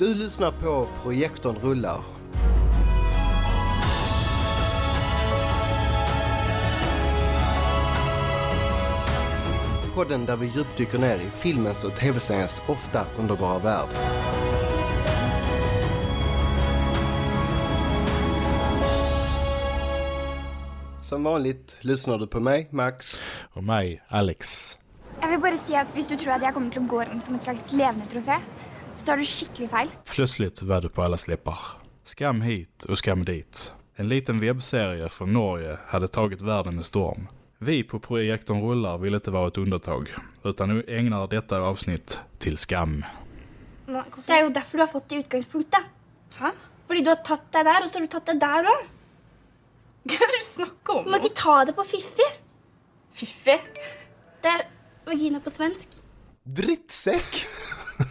Du lyssnar på Projektorn rullar. Podden där vi djupdyker ner i filmens och tv-seriens ofta underbara värld. Som vanligt lyssnar du på mig, Max. Och mig, Alex. Jeg vil bare si at Hvis du tror at jeg kommer å gå rundt som et slags levende trofé, så tar du skikkelig feil. Plötsligt var du på alla släppar. Skam hit och skam dit. En liten webbserie från Norge hade tagit världen med storm. Vi på Projektorn Rullar vill inte vara ett undantag, utan nu ägnar detta avsnitt till skam. Det er jo derfor du har fått det i utgangspunktet. Hæ? Fordi du har tatt deg der, og så har du tatt deg der òg. Hva er det du snakker om? Du må ikke ta det på fiffi. Fiffi? Det er vagina på svensk. Drittsäck!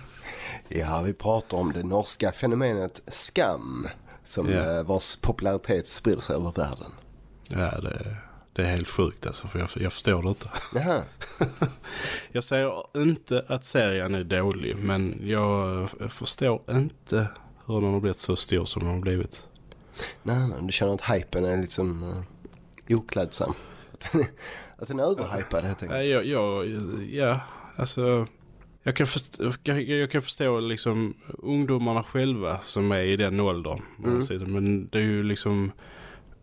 ja, vi pratar om det norska fenomenet skam som Ja. eh, vars popularitet sprider sig över världen. Ja, det, det är helt sjukt alltså, för jag, jag förstår det inte. Jaha. Jag säger inte att serien är dålig, men jag förstår inte hur den har blivit så stor som den har blivit. Nej, nej, du känner att hypen är liksom uh, oklädsam. Att den är, överhypad helt enkelt. Ja, jag, ja alltså... Jag kan, förstå, jag, kan förstå liksom ungdomarna själva som är i den åldern. Mm. Men det är ju liksom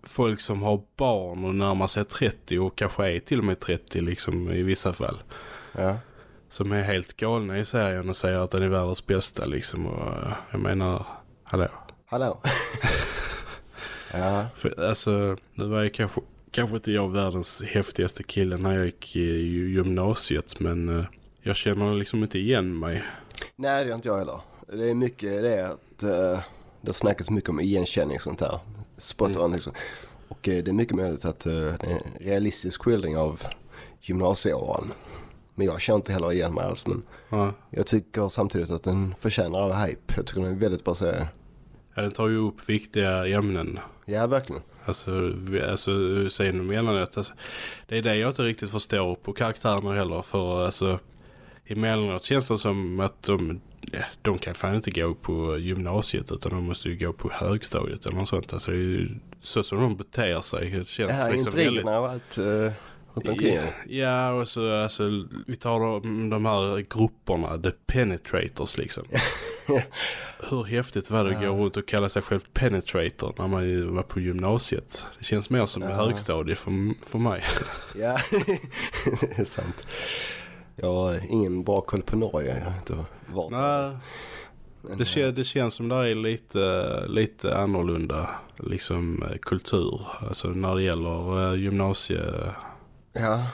folk som har barn och närmar sig 30 och kanske är till och med 30 liksom i vissa fall. Ja. Som är helt galna i serien och säger att den är världens bästa liksom. Och eh, jag menar, hallå. Hallå? ja, För, alltså, nu var jag kanske, kanske inte jag världens häftigaste kille när jag gick i gymnasiet. Men eh, jag känner liksom inte igen mig. nej det gör inte jag heller. Det är mycket det att uh, det har snackats mycket om igenkänning och sånt där. Spot on liksom. Och eh, det är mycket möjligt att uh, det är en realistisk skildring av gymnasieåren. Men jag känner inte heller igen mig alls. Men Ja. jag tycker samtidigt att den förtjänar all hype. Jag tycker den är väldigt bra serie. Ja, Den tar ju upp viktiga ämnen. Ja, verkligen. Alltså, alltså sen emellanåt. Alltså, det är det jag inte riktigt förstår på karaktärerna heller. För alltså, emellanåt känns det som att de, ja, de kan fan inte gå på gymnasiet utan de måste ju gå på högstadiet eller något sånt. Alltså, det är ju så som de beter sig. Det känns Det här liksom väldigt... intrigerna och allt uh. Ja, ja, och så alltså, vi tar de, de här grupperna, the penetrators liksom. Hur häftigt var det att gå runt och kalla sig själv penetrator när man var på gymnasiet? Det känns mer som Ja. högstadie för, för mig. Ja, det är sant. Jag har ingen bra koll på Norge. Jag har inte varit. Nej, Men, det, kän, det känns som det är lite, lite annorlunda liksom eh, kultur. Alltså när det gäller eh, gymnasie... Ja,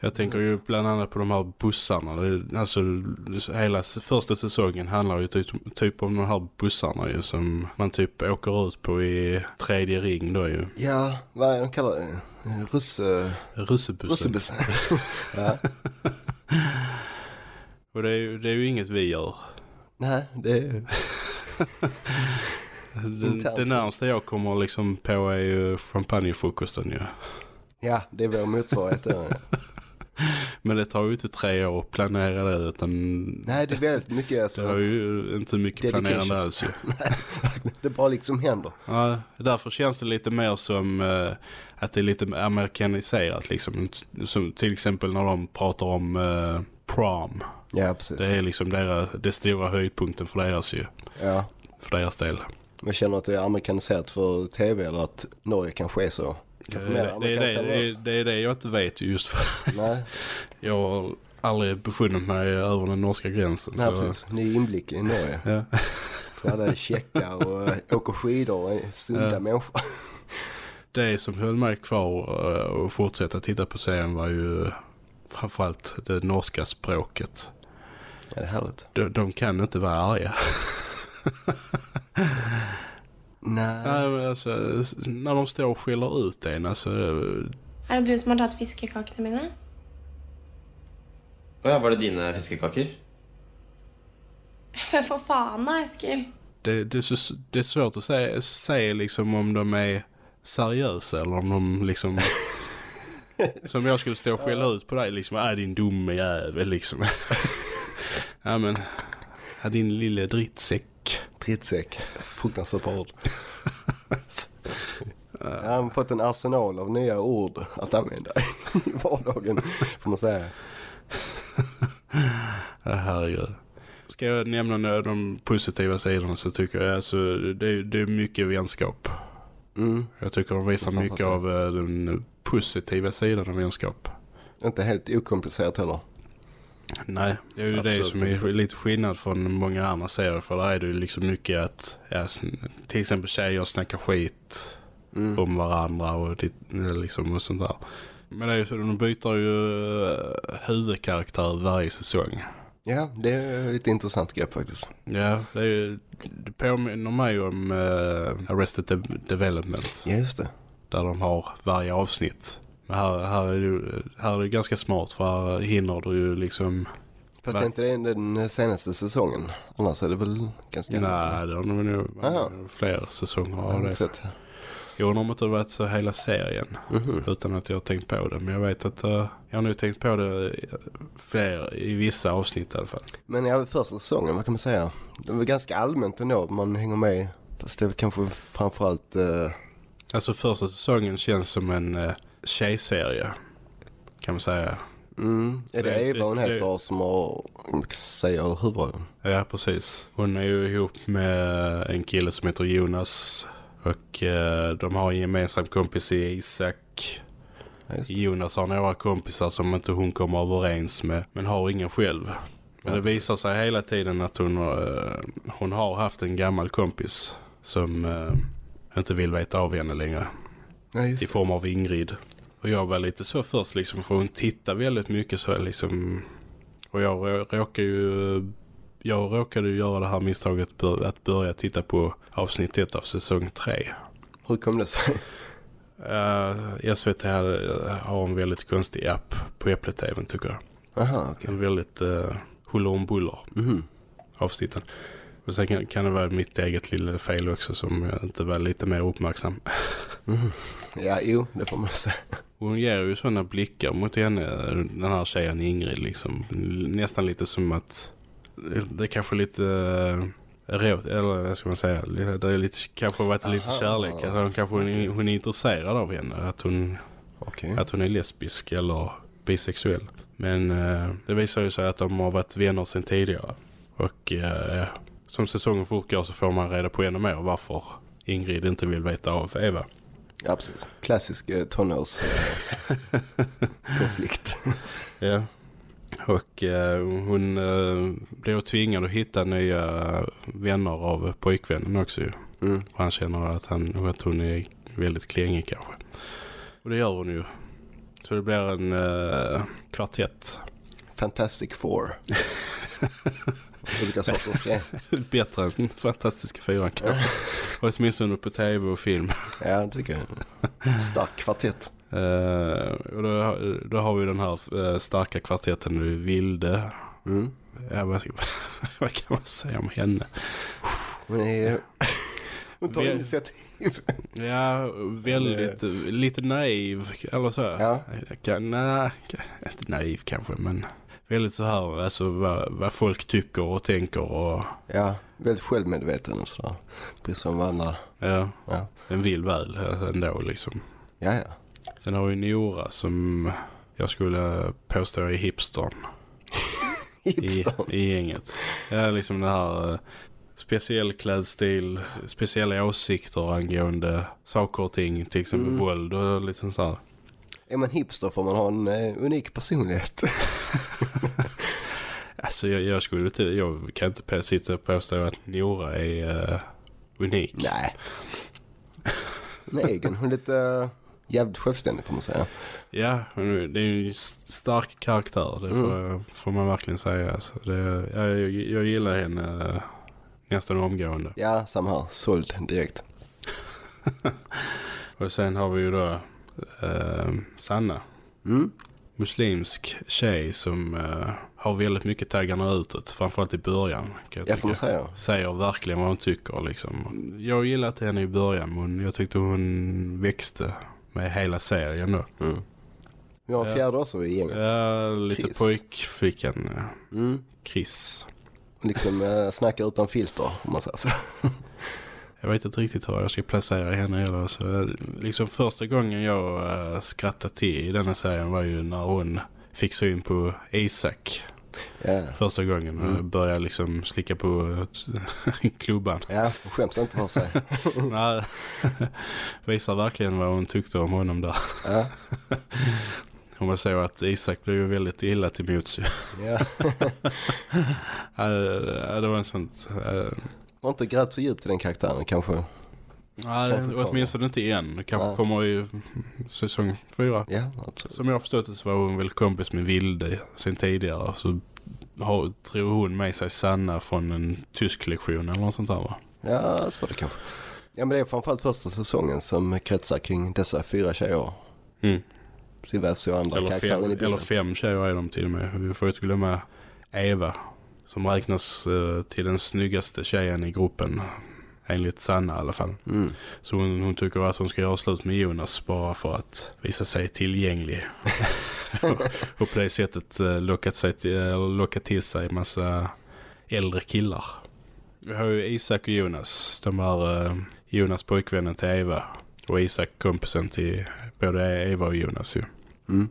Jag tänker ju bland annat på de här bussarna. Alltså hela första säsongen handlar ju typ, typ om de här bussarna ju som man typ åker ut på i tredje ring då ju. ja vad är de kallar det? Eh, Russe... Russebussen. Russebussen. ja. Och det är, ju, det är ju inget vi gör. Nej, det är... Det, det närmaste jag kommer liksom på är ju champagnefrukosten ju. Ja, det är vår motsvarighet. Men det tar ju inte tre år att planera det utan Nej, det är väldigt mycket det alltså. var ju inte mycket Dedication. planerande alls ju. Det bara liksom händer. Ja, därför känns det lite mer som eh, att det är lite amerikaniserat liksom. Som till exempel när de pratar om eh, prom. Ja, precis. Det är liksom deras, det stora höjdpunkten för deras ju. Ja. För deras del. Men känner att det är amerikaniserat för tv eller att Norge kanske är så? Det, mer det, är det jag inte vet just för Nej, jag har aldrig befunnit mig över den norska gränsen. nej så, precis. Ny inblick i Norge. ja. För alla är checka och äh, åker skidor och sunda Ja. människor. Det som höll mig kvar eh, och fortsätta titta på serien var ju framförallt det norska språket. Ja, det är härligt. De, de kan inte vara arga. Nej. Nej, men alltså, när de står och skäller ut en, alltså, Er det du som har tatt fiskekakene mine? Å ja, var det dine fiskekaker? Men for faen da, Eskil. det, det, är så, det är svårt att säga, säga liksom om de är seriösa eller om de liksom... som jag skulle stå och skälla ut på dig liksom, är din dumme jävel liksom. ja men, ja, din lille drittsäck. Stridssäck. Fruktansvärt bra ord. Jag har fått en arsenal av nya ord att använda i vardagen, får man säga. Herregud. Ska jag nämna några av de positiva sidorna så tycker jag alltså det, är- det är mycket vänskap. Mm. Jag tycker de visar mycket av eh, den positiva sidan av vänskap. Inte helt okomplicerat heller. Nej, det är ju det som är lite skillnad från många andra serier. För där är det ju liksom mycket att ja, till exempel tjejer snackar skit Mm. om varandra och, liksom och sånt där. Men det är ju så, de byter ju eh, huvudkaraktär varje säsong. Ja, det är ett intressant grepp faktiskt. Ja, det, är, ju- det påminner mig om eh, Arrested De- Development. Ja, just det. Där de har varje avsnitt. Här, här, är det, här är det ganska smart för här hinner du ju liksom... Fast det är inte det den senaste säsongen. Annars är det väl ganska... Nej, det har nog Aha. fler säsonger Jag av har det. sett. Jo, de har inte varit så hela serien. Mhm. Utan att jag har tänkt på det. Men jag vet att eh, jag har nu tänkt på det fler i vissa avsnitt i alla fall. Men ja, första säsongen, vad kan man säga? Det var ganska allmänt ändå. Man hänger med. Fast det är kanske framförallt... Uh, Alltså första säsongen känns som en uh, tjejserie. Kan man säga. mm, är det Det- Eva hon det- heter som har, säger huvudrollen? Ja, precis. Hon är ju ihop med en kille som heter Jonas. Och eh, de har en gemensam kompis i Isak. Det. Jonas har några kompisar som inte hon kommer överens med. Men har ingen själv. Men det visar sig hela tiden att hon, eh, hon har haft en gammal kompis. Som eh, inte vill veta av henne längre. Ja, I det. form av Ingrid. Och jag var lite så först liksom. För hon tittar väldigt mycket så liksom. Och jag rå- råkar ju... Jag råkade ju göra det här misstaget att börja titta på avsnitt ett av säsong tre. Hur kom det sig? Uh, SVT hade, har en väldigt konstig app på Äpplet-tvn tycker jag. Aha, okej. En väldigt uh, huller om buller Mhm. avsnitten. Och sen kan, kan det vara mitt eget lilla fel också som jag inte var lite mer uppmärksam. Mhm. Ja, jo, det får man säga. Hon ger ju sådana blickar mot henne, den här tjejen Ingrid liksom. Nästan lite som att det är kanske lite uh, råt, eller vad ska man säga, det är lite, kanske varit lite Aha. kärlek. Att hon, kanske hon, hon är intresserad av henne, att hon, Okej. att hon är lesbisk eller bisexuell. Men eh, det visar ju sig att de har varit vänner sedan tidigare. Och eh, som säsongen fortgår så får man reda på ännu mer varför Ingrid inte vill veta av Eva. Ja, precis. Klassisk eh, tonårskonflikt. Ja. Och eh, hon eh, blir tvingad att hitta nya vänner av pojkvännen också mm. Och han känner att, han, att hon är väldigt klängig kanske. Och det gör hon ju. Så det blir en eh, kvartett. Fantastic Four. Olika sorters. Bättre än Fantastiska Fyran kanske. Åtminstone på tv och film. Ja, det tycker jag. Stark kvartett. Eh, och då, då har vi den här eh, starka kvartetten nu Vilde. Mm. Ja, vad, ska, vad kan man säga om henne? Hon är... Hon tar Vi- initiativ. Ja, väldigt, lite naiv eller så. Ja. Kan, nej, inte naiv kanske men väldigt så här, alltså vad, vad folk tycker och tänker och Ja, väldigt självmedveten och sådär. Precis som andra. ja, Ja, en vill väl ändå liksom. ja. ja. Sen har vi Nora som jag skulle påstå är hipstern i, Hipster. i gänget. Ja, liksom den här eh, speciell klädstil, speciella åsikter angående saker och ting, till exempel Mm. våld och liksom så här. Är man hipster får man ha en eh, unik personlighet. Alltså jag, jag skulle inte, jag kan inte på- sitta och påstå att Nora är eh, unik. Nej. Hon är egen. Hon är lite uh, jävligt självständig får man säga. Ja, men det är ju en st- stark karaktär, det får, får man verkligen säga. Alltså, det, ja, jag, jag gillar henne eh, nästan omgående. Ja, samma här. Såld direkt. Och sen har vi ju då eh, Sanna, Mm. muslimsk tjej som eh, har väldigt mycket taggarna utåt, framförallt i början. Kan jag Ja, får säga. Säger verkligen vad hon tycker liksom. Jag gillade henne i början men jag tyckte hon växte med hela serien då. Mm. Vi har en fjärde också i gänget. Ja, lite Chris. pojkflickan, eh, Mm. Chris. liksom uh, snackar utan filter om man säger så. Jag vet inte riktigt hur jag ska placera henne heller. Så, liksom första gången jag uh, skrattade till i denna serien var ju när hon fick syn på Isak. Ja, Första gången och Mm. började liksom slicka på klubban. ja och skäms inte för sig. Nej, visar verkligen vad hon tyckte om honom där. Ja, Hon var så att Isak blev ju väldigt illa till mots. ja. Ja, det var en sånt... äh, Har inte grävt så djupt i den karaktären kanske. Nej, Kanske åtminstone inte. Det kanske Nej. kommer i säsong fyra. Ja, absolut. Som jag har förstått det så var hon väl kompis med Vilde sen tidigare. Så har, tror hon med sig Sanna från en tysk lektion eller något sånt där va? Ja, så var det kanske. Ja, men det är framförallt första säsongen som kretsar kring dessa fyra tjejer. Mm. Så vävs ju andra Eller, karaktärer fem, i bilden. eller fem tjejer är de till och med. Vi får inte glömma Eva. Som räknas eh, till den snyggaste tjejen i gruppen. Enligt Sanna i alla fall. Mm. Så hon, hon tycker att hon ska göra slut med Jonas bara för att visa sig tillgänglig. och, och på det sättet eh, lockat, sig till, eller lockat till sig en massa äldre killar. Vi har ju Isak och Jonas. De är eh, Jonas pojkvännen till Eva. Och Isak kompisen till både Eva och Jonas ju. Mm.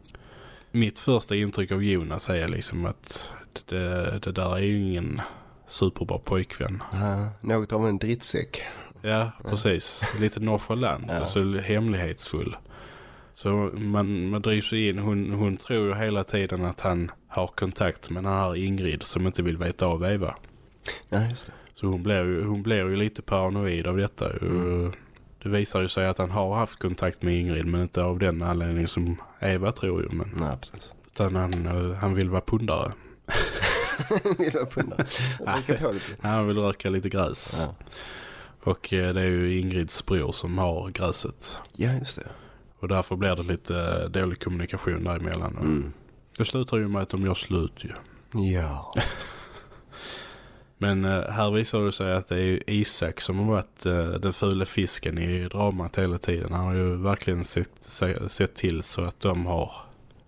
Mitt första intryck av Jonas är liksom att det, det där är ju ingen superbra pojkvän. Ja, något av en drittsäck. Ja, precis. Lite nonchalant, Ja. alltså hemlighetsfull. Så man, man drivs in. Hon, hon tror ju hela tiden att han har kontakt med den här Ingrid som inte vill veta av Eva. Ja, just det. Så hon blir ju, hon blir ju lite paranoid av detta. Mm. Det visar ju sig att han har haft kontakt med Ingrid men inte av den anledningen som Eva tror ju. Men, Nej, precis. utan han, eh, han vill vara pundare. Han vill röka lite gräs. Ja. Och eh, det är ju Ingrids bror som har gräset. ja, just det. Och därför blir det lite eh, dålig kommunikation däremellan. Mm. Det slutar ju med att de gör slut ju. Ja. Men eh, här visar det sig att det är Isak som har varit den fula fisken i dramat hela tiden. Han har ju verkligen sett, se, sett till så att de har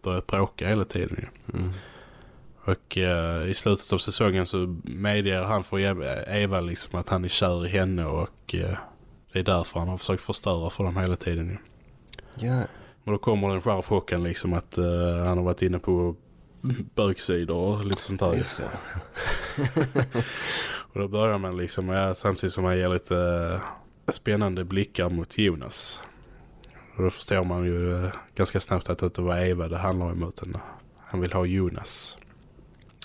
börjat bråka hela tiden. Mm. Och eh, i slutet av säsongen så medger han för Eva, liksom att han är kär i henne och eh, det är därför han har försökt förstöra för dem hela tiden ju. Ja. Och då kommer den skärchocken liksom att eh, han har varit inne på bögsidor och lite sånt där. Just det. Och då börjar man liksom, ja, samtidigt som man ger lite eh, spännande blickar mot Jonas. Och då förstår man ju eh, ganska snabbt att det inte var Eva det handlar om utan han vill ha Jonas.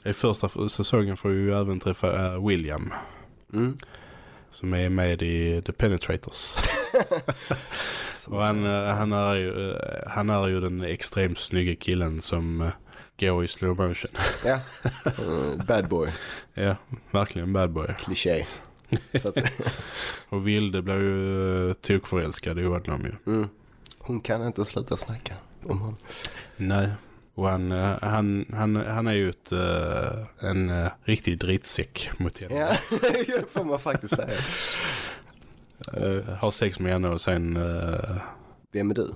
I första säsongen får vi ju även träffa eh, William Mm. som är med i The Penetrators. Och han, eh, han, är ju, eh, han är ju den extremt snygga killen som går i slow motion. Ja. Uh, bad boy. ja, verkligen bad boy. Kliché. Och Vilde blev ju tokförälskad i honom ju. Mm. Hon kan inte sluta snacka om honom. Nej. Och han, eh, han, han, han är ju ett, eh, en uh, riktig drittsäck mot henne. Ja, det får man faktiskt säga. Eh, har sex med henne och sen, uh, Vem är du?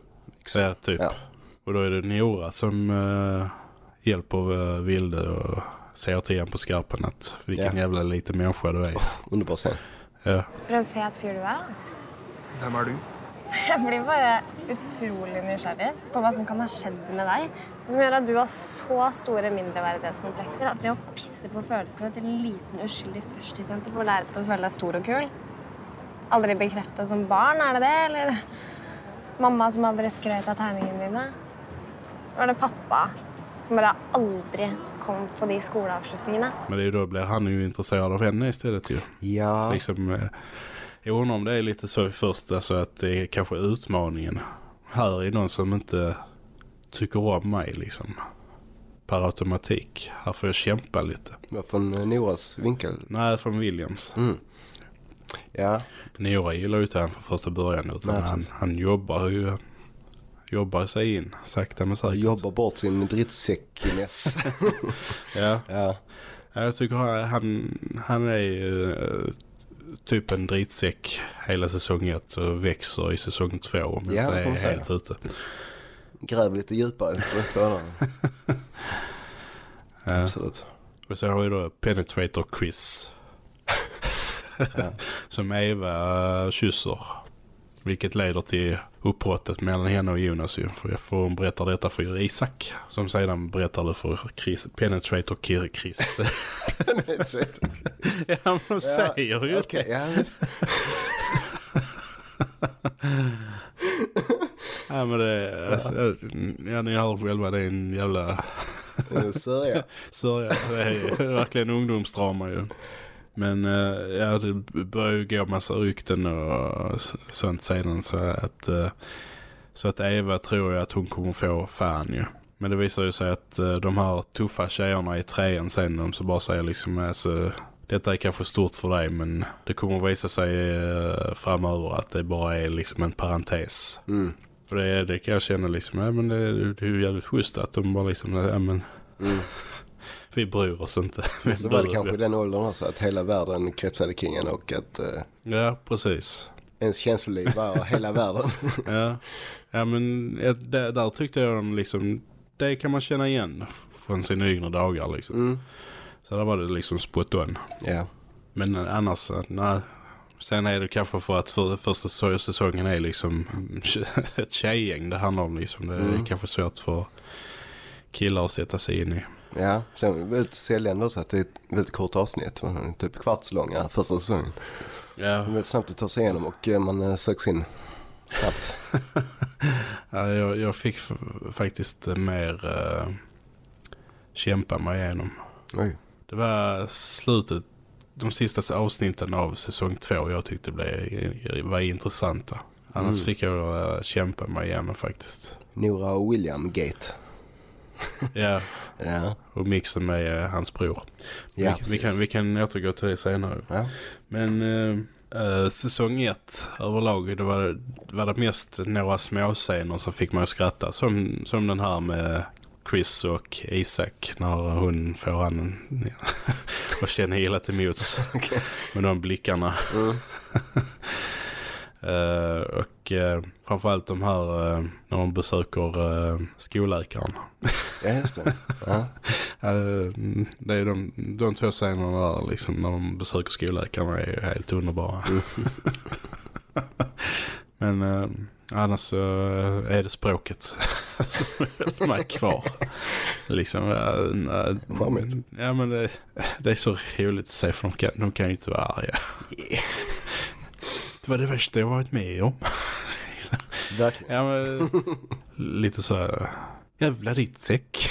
här, typ. Ja. Och då är det Nora som uh, hjälper uh, Vilde och säger till honom på skarpen att vilken Ja. jävla liten människa du är. Underbar scen. Ja. For en fet fyr du er. Hvem er du? Jeg blir bare utrolig nysgjerrig på hva som kan ha skjedd med deg. Som gjør at du har så store mindreverdighetskomplekser at det å pisse på følelsene til en liten uskyldig førstesjente får lære deg til å føle deg stor og kul. Aldri bekrefta som barn, er det det? Eller mamma som aldri skrøt av terningene dine? Var det pappa som bare aldri kom på de skoleavslutningene? Men det är ju då blir han ju intresserad av henne istället ju. Ja. Liksom, eh, jag undrar om det är lite så först, alltså att det är kanske utmaningen. Här är någon som inte tycker om mig liksom. Per automatik. Här får jag kämpa lite. Från eh, Noras vinkel. Nej, från Williams. Mm. Ja. Nora gillar ju inte han från första början utan Nej, han, han jobbar ju jobbar sig in sakta men säkert. Jobbar bort sin drittsäckness. Ja. ja. Ja, Jag tycker han, han, han är ju eh, typ en dritsäck hela säsong ett och växer i säsong två om Ja, inte det är helt ute. Gräv lite djupare. Ja. Absolut. Och så har vi då Penetrator Chris. Som Eva kysser. Vilket leder till uppbrottet mellan henne och Jonas ju. För, för hon berättar detta för Isak. Som sedan berättar det för Chris, Penetrator Kir- Chris. ja, men de säger ju Okej, det. ja, men det alltså, ja, ni hör själva, det är en jävla Sörja. sörja. Det är verkligen ungdomsdrama ju. Men eh, ja, det börjar ju gå massa rykten och sånt sedan så att, eh, så att Eva tror jag att hon kommer få fan ju. Men det visar ju sig att eh, de här tuffa tjejerna i trean sen, de så bara säger liksom alltså, detta är kanske stort för dig men det kommer visa sig framöver att det bara är liksom en parentes. Mm. Och det, det kan jag känna liksom, ja men det, det är ju jävligt schysst att de bara liksom, ja men Mm. Vi bryr oss inte. Så var det kanske i den åldern också att hela världen kretsade kring en och att eh, Ja, precis. ens känsloliv var hela världen. Ja, ja men där, där tyckte jag de liksom, det kan man känna igen från sina yngre dagar liksom. Mm. Så där var det liksom spot on. Ja. Men annars, nej. Sen är det kanske för att för, första säsongen är liksom ett tjejgäng det handlar om liksom. Det är Mm. kanske svårt för killar att sätta sig in i. Ja, sen är det väldigt säljande också att det är ett väldigt kort avsnitt. Typ kvartslånga första säsongen. Ja, väldigt snabbt att ta sig igenom och eh, man eh, söks in snabbt. ja jag, jag fick faktiskt mer uh, kämpa mig igenom. Oj. Det var slutet, de sista avsnitten av säsong två jag tyckte blev, var intressanta. Annars Mm. fick jag uh, kämpa mig igenom faktiskt. Nora och William Gate. Ja, Ja. och mixen med eh, hans bror. Ja, vi, vi, kan, vi kan återgå till det senare. Ja. Men eh, eh, säsong ett överlag, det var, det var det mest några småscener som fick mig att skratta. Som, som den här med Chris och Isak när hon får han och känner illa till mots Okej. med de blickarna. Mm. Eh, och uh, framförallt de här eh, när de besöker uh, skolläkaren. Ja, just det. Ja. Det är de, de två scenerna där liksom när de besöker skolläkaren är helt underbara. Men uh, annars så är det språket som håller mig kvar. Liksom, uh, Charmigt. ja men det, det är så roligt att se för de kan, de kan ju inte vara arga. Det var det värsta jag varit med om. Ja men lite så här, jävla ditt säck.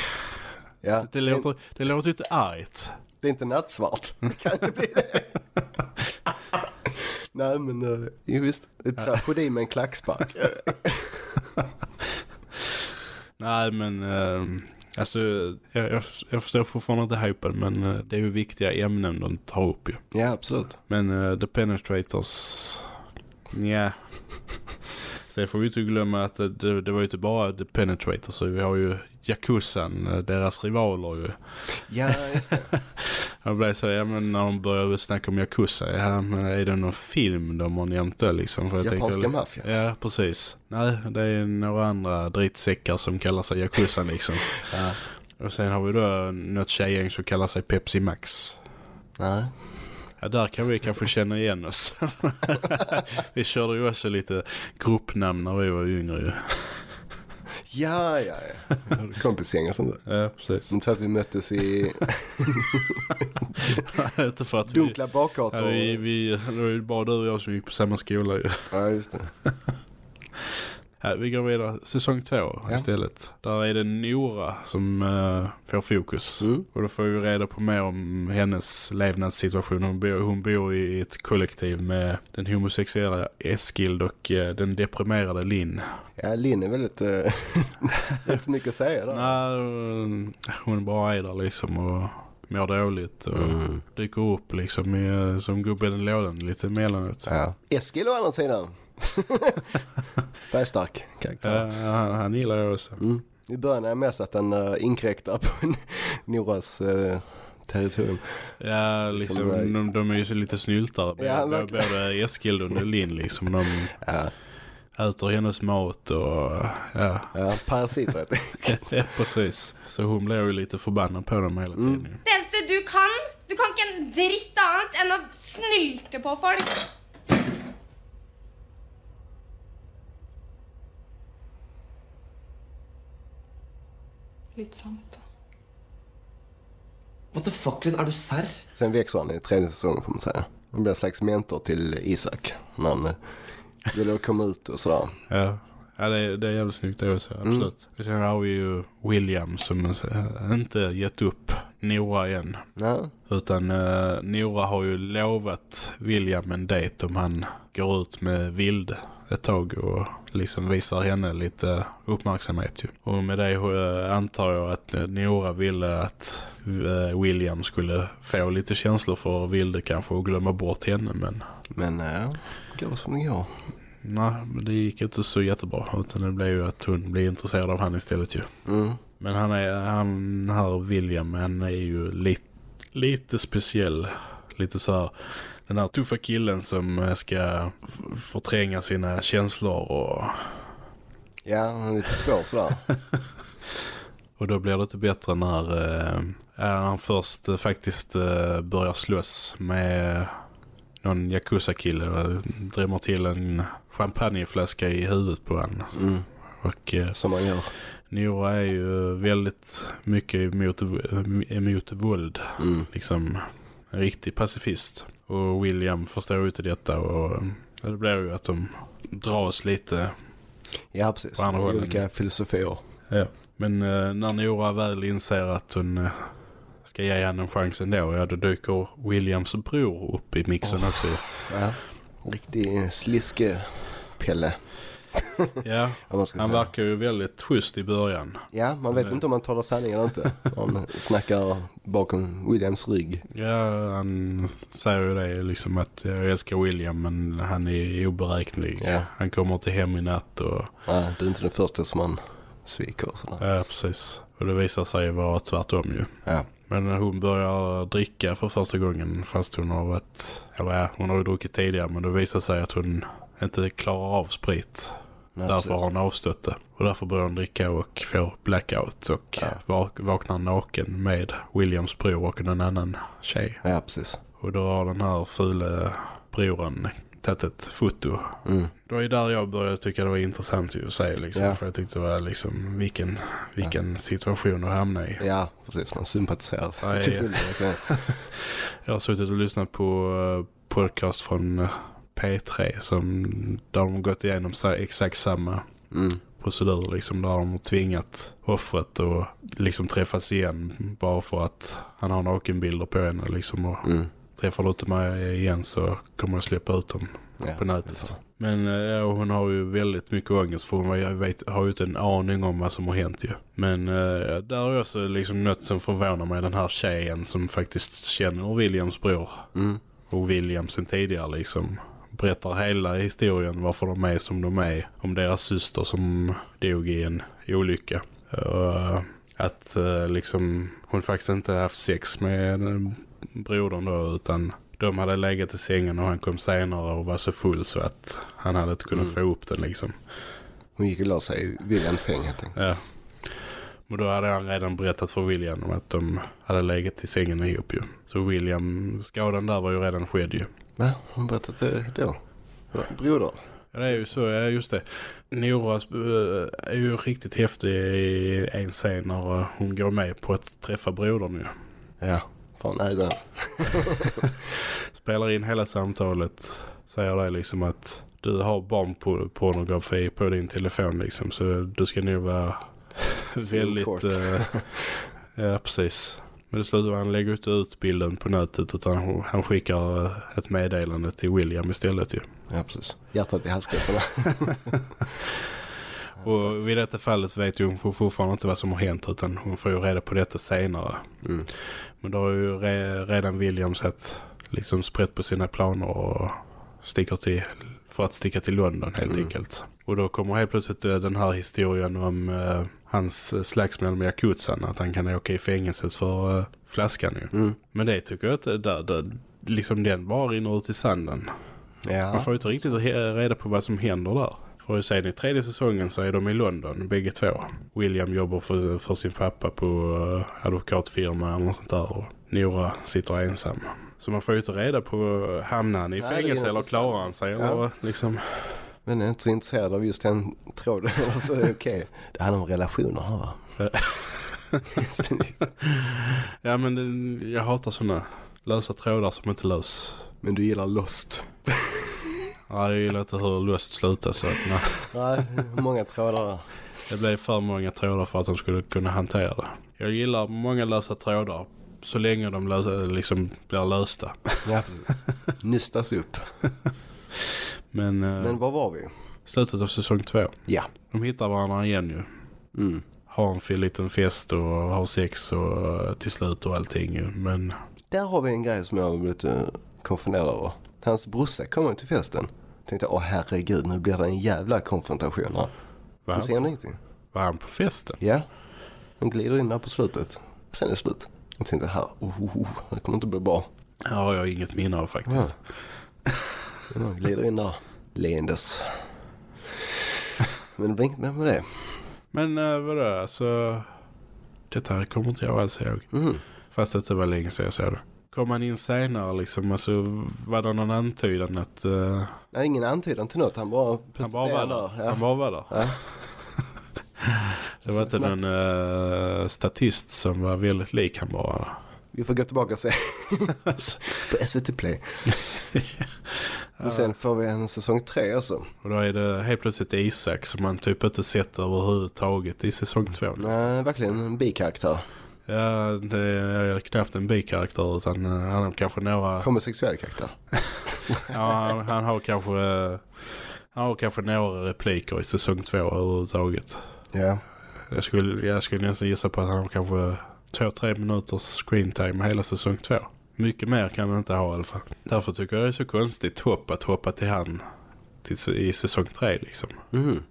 Ja. Det låter, det låter inte argt. Det är inte nattsvart. Det kan inte bli det. Nej men uh, jo, visst. Det är tragedi med en klackspark. Nej men eh, alltså jag, jag, jag förstår fortfarande inte hypen men eh, det är ju viktiga ämnen de tar upp ju. ja absolut. Men uh, The Penetrators, ja. Sen får vi inte glömma att det, det, var ju inte bara The Penetrators så vi har ju Yakuzan, eh, deras rivaler ju. Ja just det. Jag blev så, ja men när de började snacka om Yakuza, ja men är det någon film de har nämnt det liksom? För jag Japanska tänkte, maffia. Ja, precis. Nej, det är några andra dritsäckar som kallar sig Yakuza liksom. Ja. Och sen har vi då något tjejgäng som kallar sig Pepsi Max. Nej. Ja, där kan vi kanske känna igen oss. vi körde ju också lite gruppnamn när vi var yngre ju. Ja, ja, ja. Kompisgäng och sånt där. Ja, precis. Som tror att vi möttes i Inte för att vi... dunkla bakgator. Ja, vi, vi, det var ju bara du och jag som gick på samma skola ju. Ja, just det. Ja, vi går vidare. Säsong två Ja. istället. Där är det Nora som uh, får fokus. Mm. Och då får vi reda på mer om hennes levnadssituation. Hon bor, hon bor i ett kollektiv med den homosexuella Eskild och eh, den deprimerade Linn. Ja, Linn är väldigt... Uh, inte så mycket att säga där. Nej, eh, hon bara är där liksom och mår dåligt och Mm. dyker upp liksom i, eh, som gubben i lådan lite emellanåt. Ja. Eskil å andra sidan. Färgstark karaktär. Ja, han, han gillar jag också. Mm. I början är jag mest att han uh, inkräktar på Noras uh, territorium. Ja, liksom, Som de, de är ju så lite snyltare. Ja, både, både Eskild och Linn liksom. De, Ja. äter hennes mat och ja, Ja, parasiter det. ja precis. Så hon blir ju lite förbannad på dem hela tiden. ju. Det du kan, du kan ikke en dritt annet enn å snylte på folk. Litt sant. What the fuck, Linn? Er du serr? Sen växer han i tredje säsongen får man säga. Han blir en slags mentor till Isak. När han eh, vill då komma ut och sådär. Ja, ja det, är, det är jävligt snyggt det också, absolut. Och Sen har vi ju William som eh, inte gett upp Nora än. Ja, Utan eh, Nora har ju lovat William en dejt om han går ut med Vilde ett tag och liksom visar henne lite uppmärksamhet ju. Och med det eh, antar jag att eh, Nora ville att eh, William skulle få lite känslor för Vilde kanske och glömma bort henne men men går det som det går. nej, men det gick inte så jättebra utan det blev ju att hon blev intresserad av han istället ju. Mm. Men han är, han här William, han är ju lite, lite speciell. Lite så här, den här tuffa killen som ska förtränga sina känslor och, Ja, han är lite svår sådär. och då blir det inte bättre när eh, han först eh, faktiskt eh, börjar slåss med någon Yakuza-kille och drämmer till en champagneflaska i huvudet på han. Mm. Och eh, Som man gör. Nora är ju väldigt mycket emot, emot våld. Mm. Liksom en riktig pacifist. Och William förstår ju inte detta och det blir ju att de dras lite. Ja, precis. På andra hållen. Olika filosofier. Ja. Men eh, när Nora väl inser att hon eh, ska ge henne en chans ändå, ja då dyker Williams bror upp i mixen också. Ja. Riktig sliske Pelle. Ja, han säga. verkar ju väldigt schysst i början. Ja, man vet inte om han talar sanning eller inte. Han snackar bakom Williams rygg. Ja, han säger ju det liksom att jag älskar William men han är oberäknelig. Ja. Han kommer inte hem i natt och Ja, du är inte den första som han sviker och sådär. ja, precis. Och det visar sig vara tvärtom ju. Ja. Men hon börjar dricka för första gången fast hon har varit, eller ja, hon har ju druckit tidigare men det visar sig att hon inte klarar av sprit. Nej, därför precis. har hon avstött det. Och därför börjar hon dricka och får blackout och Ja. vak- vaknar naken med Williams bror och en annan tjej. Ja, precis. Och då har den här fula broren tagit ett foto. Mm. Var ju där jag började tycka det var intressant ju att säga liksom. Ja. För jag tyckte det var liksom vilken, vilken situation att hamna i. Ja, precis. Man sympatiserar Ja, ja, till ja. fullo. Jag har suttit och lyssnat på eh, podcast från eh, P3 som där de gått igenom så exakt samma Mm. procedur liksom där de har tvingat offret och liksom träffas igen bara för att han har nakenbilder på henne liksom och Mm. träffar mig igen så kommer jag släppa ut dem Ja, på nätet. Men eh, ja, hon har ju väldigt mycket ångest för hon jag vet, har ju inte en aning om vad som har hänt ju. Men eh, där är också liksom något som förvånar mig den här tjejen som faktiskt känner Williams bror Mm. och William sen tidigare liksom berättar hela historien varför de är som de är om deras syster som dog i en olycka. Och eh, att eh, liksom hon faktiskt inte haft sex med brodern då utan de hade legat i sängen och han kom senare och var så full så att han hade inte kunnat få upp den liksom. Hon gick och la sig i Williams säng helt enkelt. Ja. Men då hade han redan berättat för William om att de hade legat i sängen ihop ju. Så William, skadan där var ju redan skedd ju. Va? Hon berättat det då? Broder? Ja, det är ju så, ja just det. Nora eh, är ju riktigt häftig i en scen när eh, hon går med på att träffa brodern ju. Ja, från ögonen. Spelar in hela samtalet, säger det liksom att du har barnpornografi på din telefon liksom så du ska nog vara väldigt... kort. eh, ja, precis. Men det slutar han lägger inte ut bilden på nätet utan han- han skickar eh, ett meddelande till William istället ju. Ja, precis. Hjärtat i halsgroparna. Och vid detta fallet vet ju hon fortfarande inte vad som har hänt utan hon får ju reda på detta senare. Mm. Men då har ju re, redan William sett liksom sprätt på sina planer och sticker till för att sticka till London helt Mm. enkelt. Och då kommer helt plötsligt eh, den här historien om eh, hans eh, slagsmål med Yakuzan att han kan åka i fängelset för eh, flaskan ju. Mm. Men det tycker jag att det, där, där, liksom den bara rinner ut i sanden. Man Ja. får ju inte riktigt reda på vad som händer där. För sen i tredje säsongen så är de i London, bägge två. William jobbar för, för sin pappa på eh, advokatfirma eller något sånt där. Och Nora sitter ensam. Så man får ju inte reda på, hamnar han i fängelse eller intressant. klarar han sig? Ja. Eller liksom, Men jag är inte så intresserad av just den tråden. så det är okej. Det handlar om relationer här va? ja men det, jag hatar sådana lösa trådar som inte lös. Men du gillar Lost. Ja, jag gillar inte hur löst slutar så att, nej, Nej, många trådar det blev för många trådar för att de skulle kunna hantera det. Jag gillar många lösa trådar så länge de lösa, liksom blir lösta. Ja, precis. Nystas upp. Men, eh, Men var var vi? slutet av säsong två. Ja. De hittar varandra igen ju. Mm. Har en fin liten fest och har sex och eh, till slut och allting ju. Men Där har vi en grej som jag har blivit uh, konfunderad över. Hans brorsa kommer till festen. Tänkte, åh herregud, nu blir det en jävla konfrontation här. var han, sen händer ingenting. var han på festen? Ja. De glider in där på slutet. Sen är det slut. Jag tänkte, här, oh, oh, oh, det kommer inte bli bra. Ja, jag har inget minne av faktiskt. De glider in där, leendes. Men det blir inget mer med det. Men uh, vadå, alltså... Här kommer inte jag alls ihåg. Mm. Fast det var länge sedan jag såg det. Kom han in senare liksom? Alltså var det någon antydan att... eh, Nej, ingen antydan till något. Han bara han bara var där? Ja. Han bara var där? Ja. Det var inte någon eh, statist som var väldigt lik han bara. Vi får gå tillbaka och se på SVT Play. Men sen får vi en säsong tre också. och då är det helt plötsligt Isak som man typ inte sett överhuvudtaget i säsong två. Nej, verkligen en bikaraktär. Ja, det är knappt en bikaraktär utan eh, han har kanske några... Homosexuell karaktär. Ja, han, han har kanske... eh, Han har kanske några repliker i säsong två överhuvudtaget. Ja. Jag skulle, jag skulle nästan gissa på att han har kanske två, tre minuters screen time hela säsong två. Mycket mer kan han inte ha i alla fall. Därför tycker jag det är så konstigt hopp att hoppa till han till, i säsong tre liksom. Mm.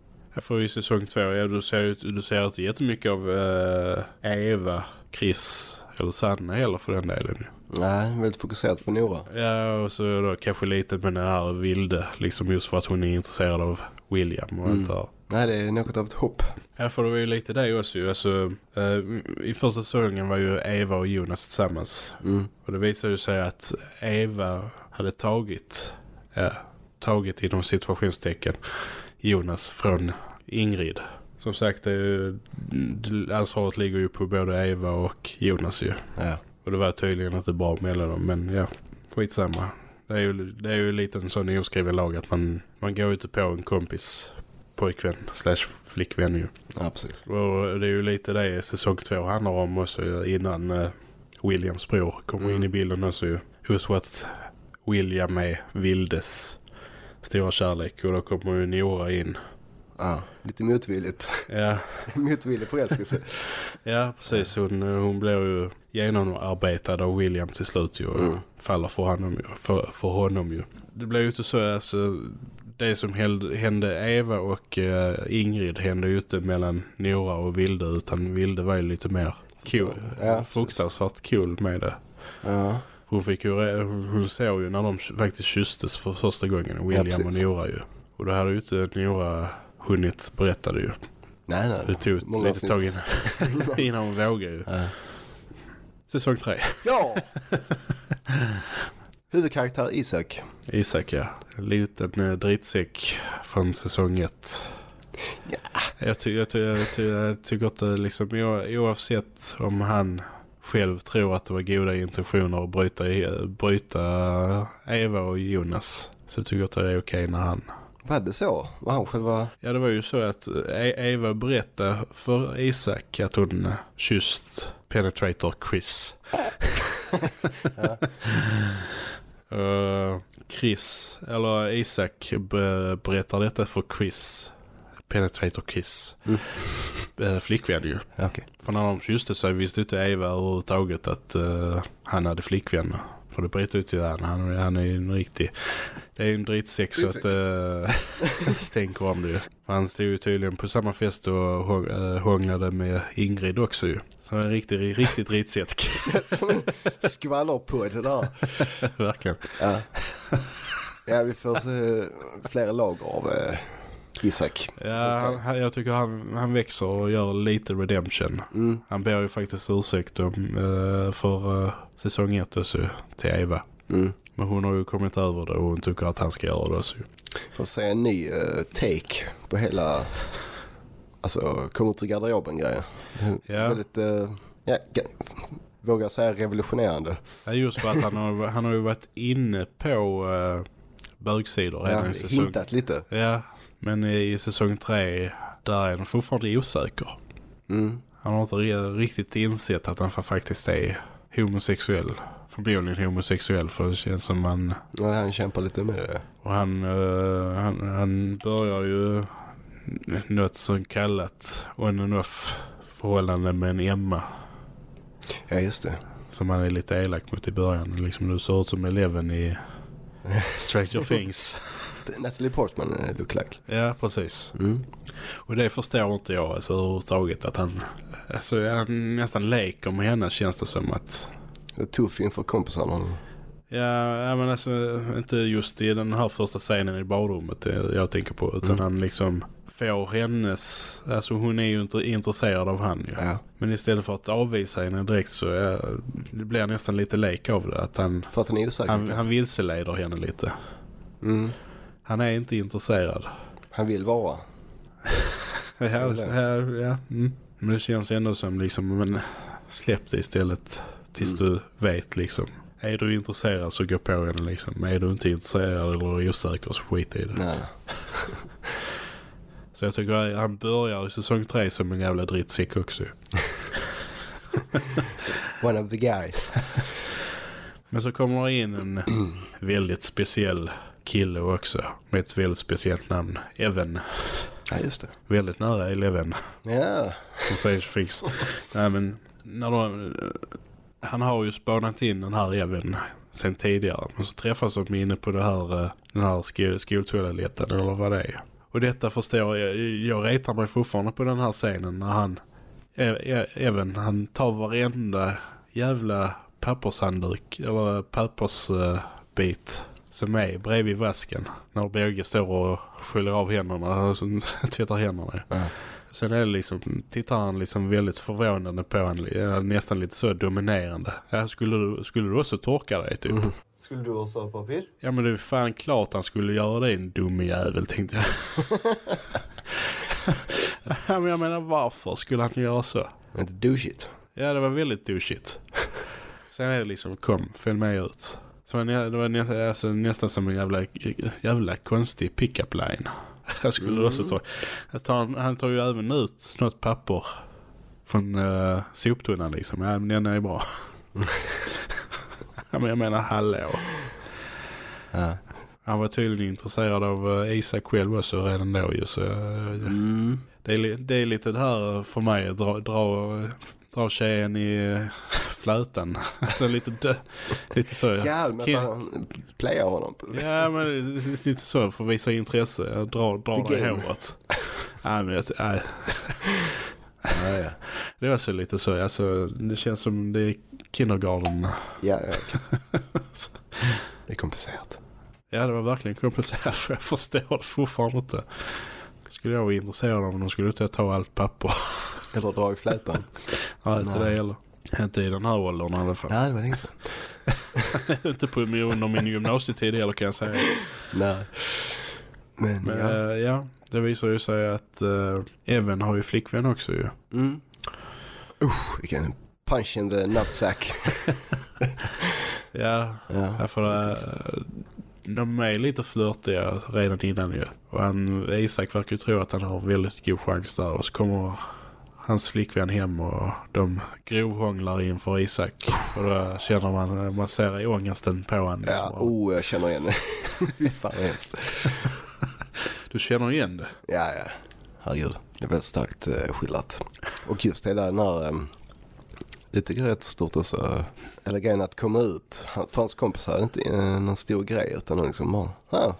Får i säsong två, ja, du ser, du ser inte jättemycket av eh, Eva, Chris eller Sanna heller för den delen. Nej, väldigt fokuserat på Nora. Ja, och så då kanske lite med den här vilde, liksom just för att hon är intresserad av William och allt det här. Nej, det är något av ett hopp. Ja, för det var ju lite det också ju. Alltså, eh, I första säsongen var ju Eva och Jonas tillsammans. Mm. Och det visade ju sig att Eva hade tagit, ja, tagit inom situationstecken Jonas från Ingrid. Som sagt, det det- ansvaret ligger ju på både Eva och Jonas ju. Ja. Och det var tydligen inte bra mellan dem, men ja, skitsamma. Det är ju, det är ju lite en sån oskriven lag att man, man går ute på en kompis pojkvän slash flickvän ju. ja, precis. Och det är ju lite det säsong två handlar om också innan eh, Williams bror kommer in i bilden också ju. Just what William är Vildes stora kärlek och då kommer ju Nora in. Ja, lite motvilligt. Ja, Motvillig förälskelse. ja precis. Hon, hon blir ju genomarbetad av William till slut ju och Mm. faller för honom, ju, för, för honom ju. Det blev ju inte så alltså det som hände, Eva och eh, Ingrid hände ju inte mellan Nora och Vilde utan Vilde var ju lite mer cool. Ja, fruktansvärt cool med det. Ja, Hon fick ju, hon såg ju när de faktiskt kysstes för första gången, William precis. och Nora ju. Och då hade ju inte Nora hunnit berätta det ju. nej, nej. Det tog Många litet tag innan, innan hon vågade ju. Ja. Säsong tre. ja! Huvudkaraktär Isak. Isak ja. En liten eh, dritsäck från säsong ett. Jag, ty jag, ty jag, ty jag tycker att det liksom o- oavsett om han själv tror att det var goda intentioner att bryta, bryta Eva och Jonas så tycker jag att det är okej när han Var det så? Var han själva... Ja det var ju så att E- Eva berättade för Isak att hon eh, kysst Penetrator Chris. Eh, Chris, eller Isak be- berättar detta för Chris. Penetrator Kiss. Mm. Eh, flickvän ju. Okej. För när de kysste så visste inte Eva överhuvudtaget att eh, han hade flickvänner. För det bryter ut ju han. Han, han är ju en riktig... Det är ju en dritsex så att uh, stänker om det ju. Han stod ju tydligen på samma fest och uh, hånglade med Ingrid också ju. Så en riktig, riktigt dritsäck. Som en skvallerpodd det där. Verkligen. Ja. ja, vi får se flera lager av eh, Isak. Ja, han, jag tycker han, han växer och gör lite redemption. Mm. Han ber ju faktiskt ursäkt om, eh, för eh, säsong 1 också till Eva. Mm. Men hon har ju kommit över det och hon tycker att han ska göra det också. Får se en ny eh, take på hela, alltså kom ut ur garderoben grejer. Ja. Väldigt, uh, ja, ga- vågar säga revolutionerande. Ja, just för att han har, han har ju varit inne på uh, bögsidor Ja, hintat lite. Ja, men i säsong 3 där är han fortfarande osäker. Mm. Han har inte ri- riktigt insett att han fa- faktiskt är homosexuell. Förmodligen homosexuell för det känns som man... Ja, han kämpar lite med det. Och han, eh, han, han börjar ju något som kallat on and off förhållande med en Emma. Ja, just det. Som han är lite elak mot i början. Liksom du ser ut som Eleven i Stranger Things. Natalie Portman uh, look like. Ja, precis. Mm. Och det förstår inte jag alltså, överhuvudtaget att han... Alltså han nästan leker med henne känns det som att... Det är tuff inför kompisarna. Ja, men alltså inte just i den här första scenen i badrummet det jag tänker på. Utan Mm. han liksom får hennes... Alltså hon är ju inte intresserad av han ju. Ja. Men istället för att avvisa henne direkt så är, det blir nästan lite lek av det. Att han, För att han är osäker. han, han vilseleder henne lite. Mm. Han är inte intresserad. han vill vara. Ja, ja, ja. Mm. Men det känns ändå som liksom, men släpp det istället tills du vet liksom. Är du intresserad så gå på henne liksom. Är du inte intresserad eller osäker så skit i det. Nej. Så jag tycker att han börjar i säsong tre som en jävla drittsäck också. One of the guys. Men så kommer det in en väldigt speciell kille också. Med ett väldigt speciellt namn. Evan. Ja, just det. Väldigt nära Eleven. Ja. Som säger fix. Nej men när de, han har ju spanat in den här Evan sen tidigare. Men så träffas de inne på det här, eh, den här sko, skoltoaletten eller vad det är. Och detta förstår jag. Jag retar mig fortfarande på den här scenen när han E- E- Evan han tar varenda jävla pappershandduk eller pappersbit som är bredvid vasken. När båge står och sköljer av händerna, alltså, tvättar händerna. Ja. Sen är det liksom, tittar han liksom väldigt förvånande på en, nästan lite så dominerande. Ja, skulle, du, skulle du också torka dig typ? Mm. Skulle du också ha papper? Ja men det är fan klart han skulle göra det en dum jävel tänkte jag. ja, men jag menar varför skulle han göra så? Inte do shit. Ja det var väldigt douchigt. Sen är det liksom kom, följ med ut. Så det var nästan, alltså, nästan som en jävla, jävla konstig pick-up line. Jag skulle Mm. också ta. Han- tar ju även ut något papper från uh, soptunnan liksom. Ja men den är bra. men jag menar hallå. Ja. Han var tydligen intresserad av uh, Isak själv också redan då ju. Så, eh, Mm. det, är, det är lite det här för mig dra, dra, dra tjejen i flöten. Alltså lite, dö, lite så. Ja, men han playar honom. Ja men lite så för att visa intresse. Jag drar, drar det i håret. Nej men jag, nej. Ja, ja. Det var så lite så. Alltså, det känns som det är kindergarten. Ja, ja. Det är komplicerat. Ja det var verkligen komplicerat för jag förstår det fortfarande inte. Skulle jag vara intresserad av om de skulle ta ta allt papper. Eller dra i flätan. Nej inte Nej. det heller. Inte i den här åldern i alla fall. Ja, det var länge sedan. inte på under min gymnasietid heller kan jag säga. Nej. Men, Men ja. ja. ja, det visar ju sig att uh, Evan har ju flickvän också ju. Mm. Usch, vilken punch in the nutsack. Ja, Ja. ja för uh, de är lite flörtiga redan innan ju. Och han, Isak verkar ju tro att han har väldigt god chans där. Och så kommer hans flickvän hem och de grovhånglar inför Isak. Och då känner man, man ser ångesten på honom. Ja, Liksom. oh, jag känner igen det. Fan vad hemskt. Du känner igen det? Ja, ja. Herregud. Det är väldigt starkt eh, skildrat. Och just hela den här... det tycker jag är rätt stort också. Eller grejen att komma ut. För hans kompisar är inte eh, någon stor grej. Utan han liksom bara, ah,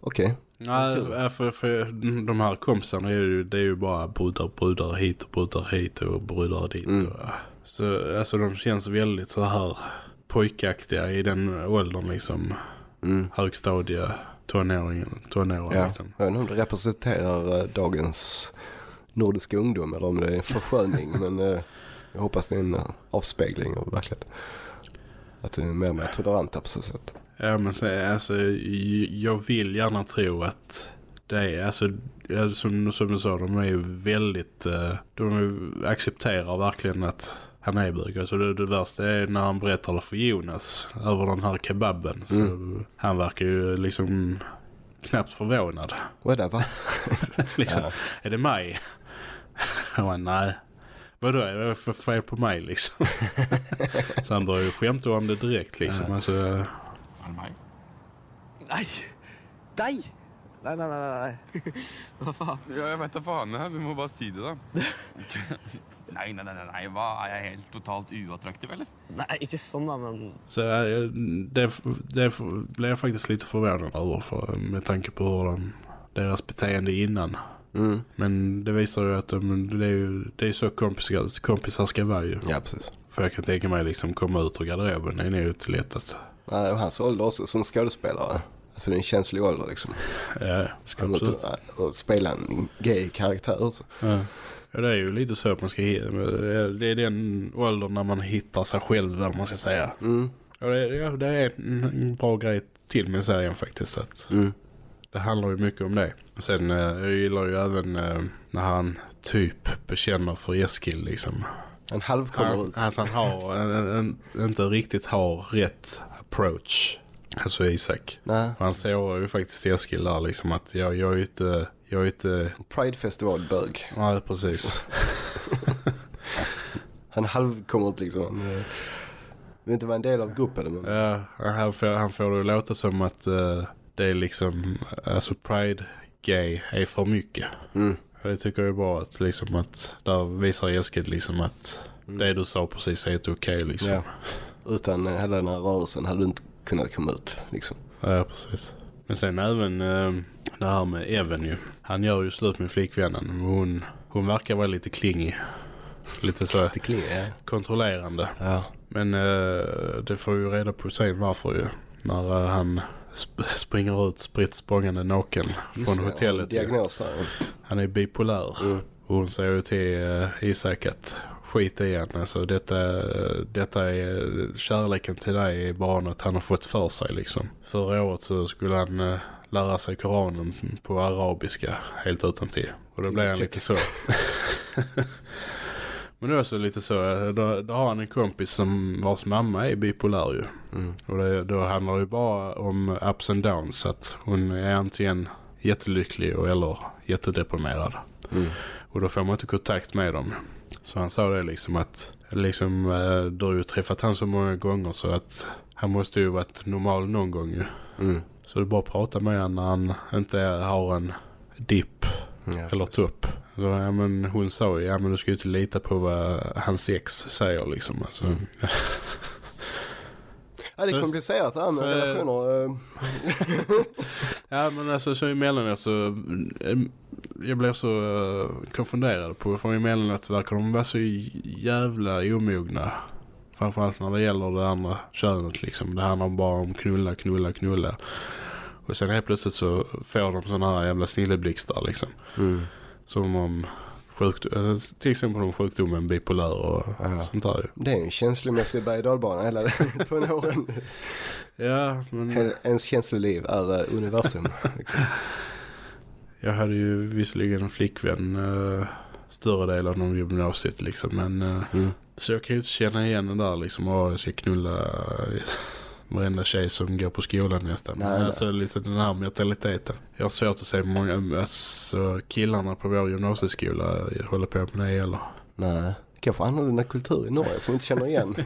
okej. Nej, ja, för, för de här kompisarna är ju, det är ju bara brudar, brudar hit och brudar hit och brudar dit. Mm. Och, så alltså de känns väldigt så här pojkaktiga i den åldern liksom. Mm. Högstadie. tonåringen, tonåren Ja. liksom. Jag vet inte om det representerar eh, dagens nordiska ungdom eller om det är en försköning. men eh, jag hoppas det är en avspegling av verkligheten. Att det är mer och mer toleranta på så sätt. Ja men så, alltså, jag vill gärna tro att det är, alltså, som, som du sa, de är ju väldigt, eh, de är accepterar verkligen att han är bög. Alltså det, det värsta är när han berättar det för Jonas över den här kebaben. Så han verkar ju liksom knappt förvånad. Whatever. liksom, Ja. är det mig? Han bara, nej. Vadå, är det för fel på mig liksom? så han börjar ju skämta om det direkt liksom. Alltså, Var det meg? Nei! Deg! Nei, nei, nei, nei. nei. Hva faen? Ja, jeg vet da faen. jeg. Du må bare si det, da. nei, nei, nei, nei, nei. Hva, Er jeg helt totalt uattraktiv, eller? Nei, ikke sånn, da, men Så eh, det, det blev jag faktiskt lite förvånad över för, med tanke på hur de, deras beteende innan. Mm. Men det visar ju att de, det är ju det är så kompisar, kompisar ska vara ju. Ja, precis. För jag kan tänka mig liksom komma ut ur garderoben, det är nog inte lättast. Nej, och hans ålder också som skådespelare. Alltså det är en känslig ålder liksom. Ja, absolut. och, spela en gay karaktär också. Ja. Ja, det är ju lite så att man ska Det är den åldern när man hittar sig själv, eller man ska säga. Mm. Ja, det är en, bra grej till med serien faktiskt. Att Mm. Det handlar ju mycket om det. Sen eh, jag gillar ju även eh, när han typ bekänner för Eskil liksom. En halv kommer Han, ut. att han har, en, en, inte riktigt har rätt approach. Alltså Isak. Nej. Han sårar ju faktiskt Eskil där liksom att jag, jag är ju inte, jag är inte, Pride-festival-bög. ja precis. Han halv kommer ut liksom. Han eh, vill inte vara en del av gruppen. Men... Ja, han får, han får det låta som att eh, det är liksom, alltså pride gay är för mycket. Mm. Och Det tycker jag är bra att liksom att där visar Eskil liksom att det du sa precis är inte okej liksom. Ja. Utan hela den här rörelsen hade du inte kunnat komma ut liksom. Ja, precis. Men sen även eh, det här med Evan ju. Han gör ju slut med flickvännen. Hon, hon verkar vara lite klingig. Lite så Det klingar, ja. kontrollerande. Ja. Men eh, det får ju reda på sen varför ju. När eh, han sp springer ut spritt språngande naken Just från det, hotellet. Diagnos där. Han är bipolär. Mm. Och hon säger ju till uh, Isak att skit i han. Alltså detta, detta är kärleken till dig är bara något han har fått för sig liksom. Förra året så skulle han eh, lära sig Koranen på arabiska helt utan till. Och då blev han lite så. Men det är också lite så, då, då har han en kompis som vars mamma är bipolär ju. Mm. Och det, då handlar det ju bara om ups and downs. Att hon är antingen jättelycklig och eller jättedeprimerad. Mm. Och då får man inte kontakt med dem. Så han sa det liksom att liksom, eh, du har ju träffat han så många gånger så att han måste ju varit normal någon gång ju. Mm. Så det är bara att prata med honom när han inte har en dipp eller tupp. Så, ja, men hon sa ju, ja men du ska ju inte lita på vad hans ex säger liksom. Alltså, Mm. Ja, det är komplicerat det här med så- relationer. eh. Ja men alltså så emellanåt så em, jag blev så uh, konfunderad på för emellanåt verkar de vara så jävla omogna. Framförallt när det gäller det andra könet liksom. Det handlar bara om knulla, knulla, knulla. Och sen helt plötsligt så får de sådana här jävla snilleblixtar liksom. Mm. Som om sjukdom, eh, till exempel om sjukdomen bipolär och Ja. sånt där. Det är en känslomässig berg och dalbana hela tonåren. Ja men Hela- Ens känsloliv är eh, universum. Liksom. Jag hade ju visserligen en flickvän uh, större delen av gymnasiet liksom. Men eh, Mm. så jag kan ju inte känna igen den där liksom. Åh, jag ska knulla uh, varenda tjej som går på skolan nästan. Nej, Men alltså lite den här mentaliteten. Jag har svårt att se många alltså, killarna på vår gymnasieskola håller på med det heller. Nej, kanske annorlunda kultur i Norge som inte känner igen.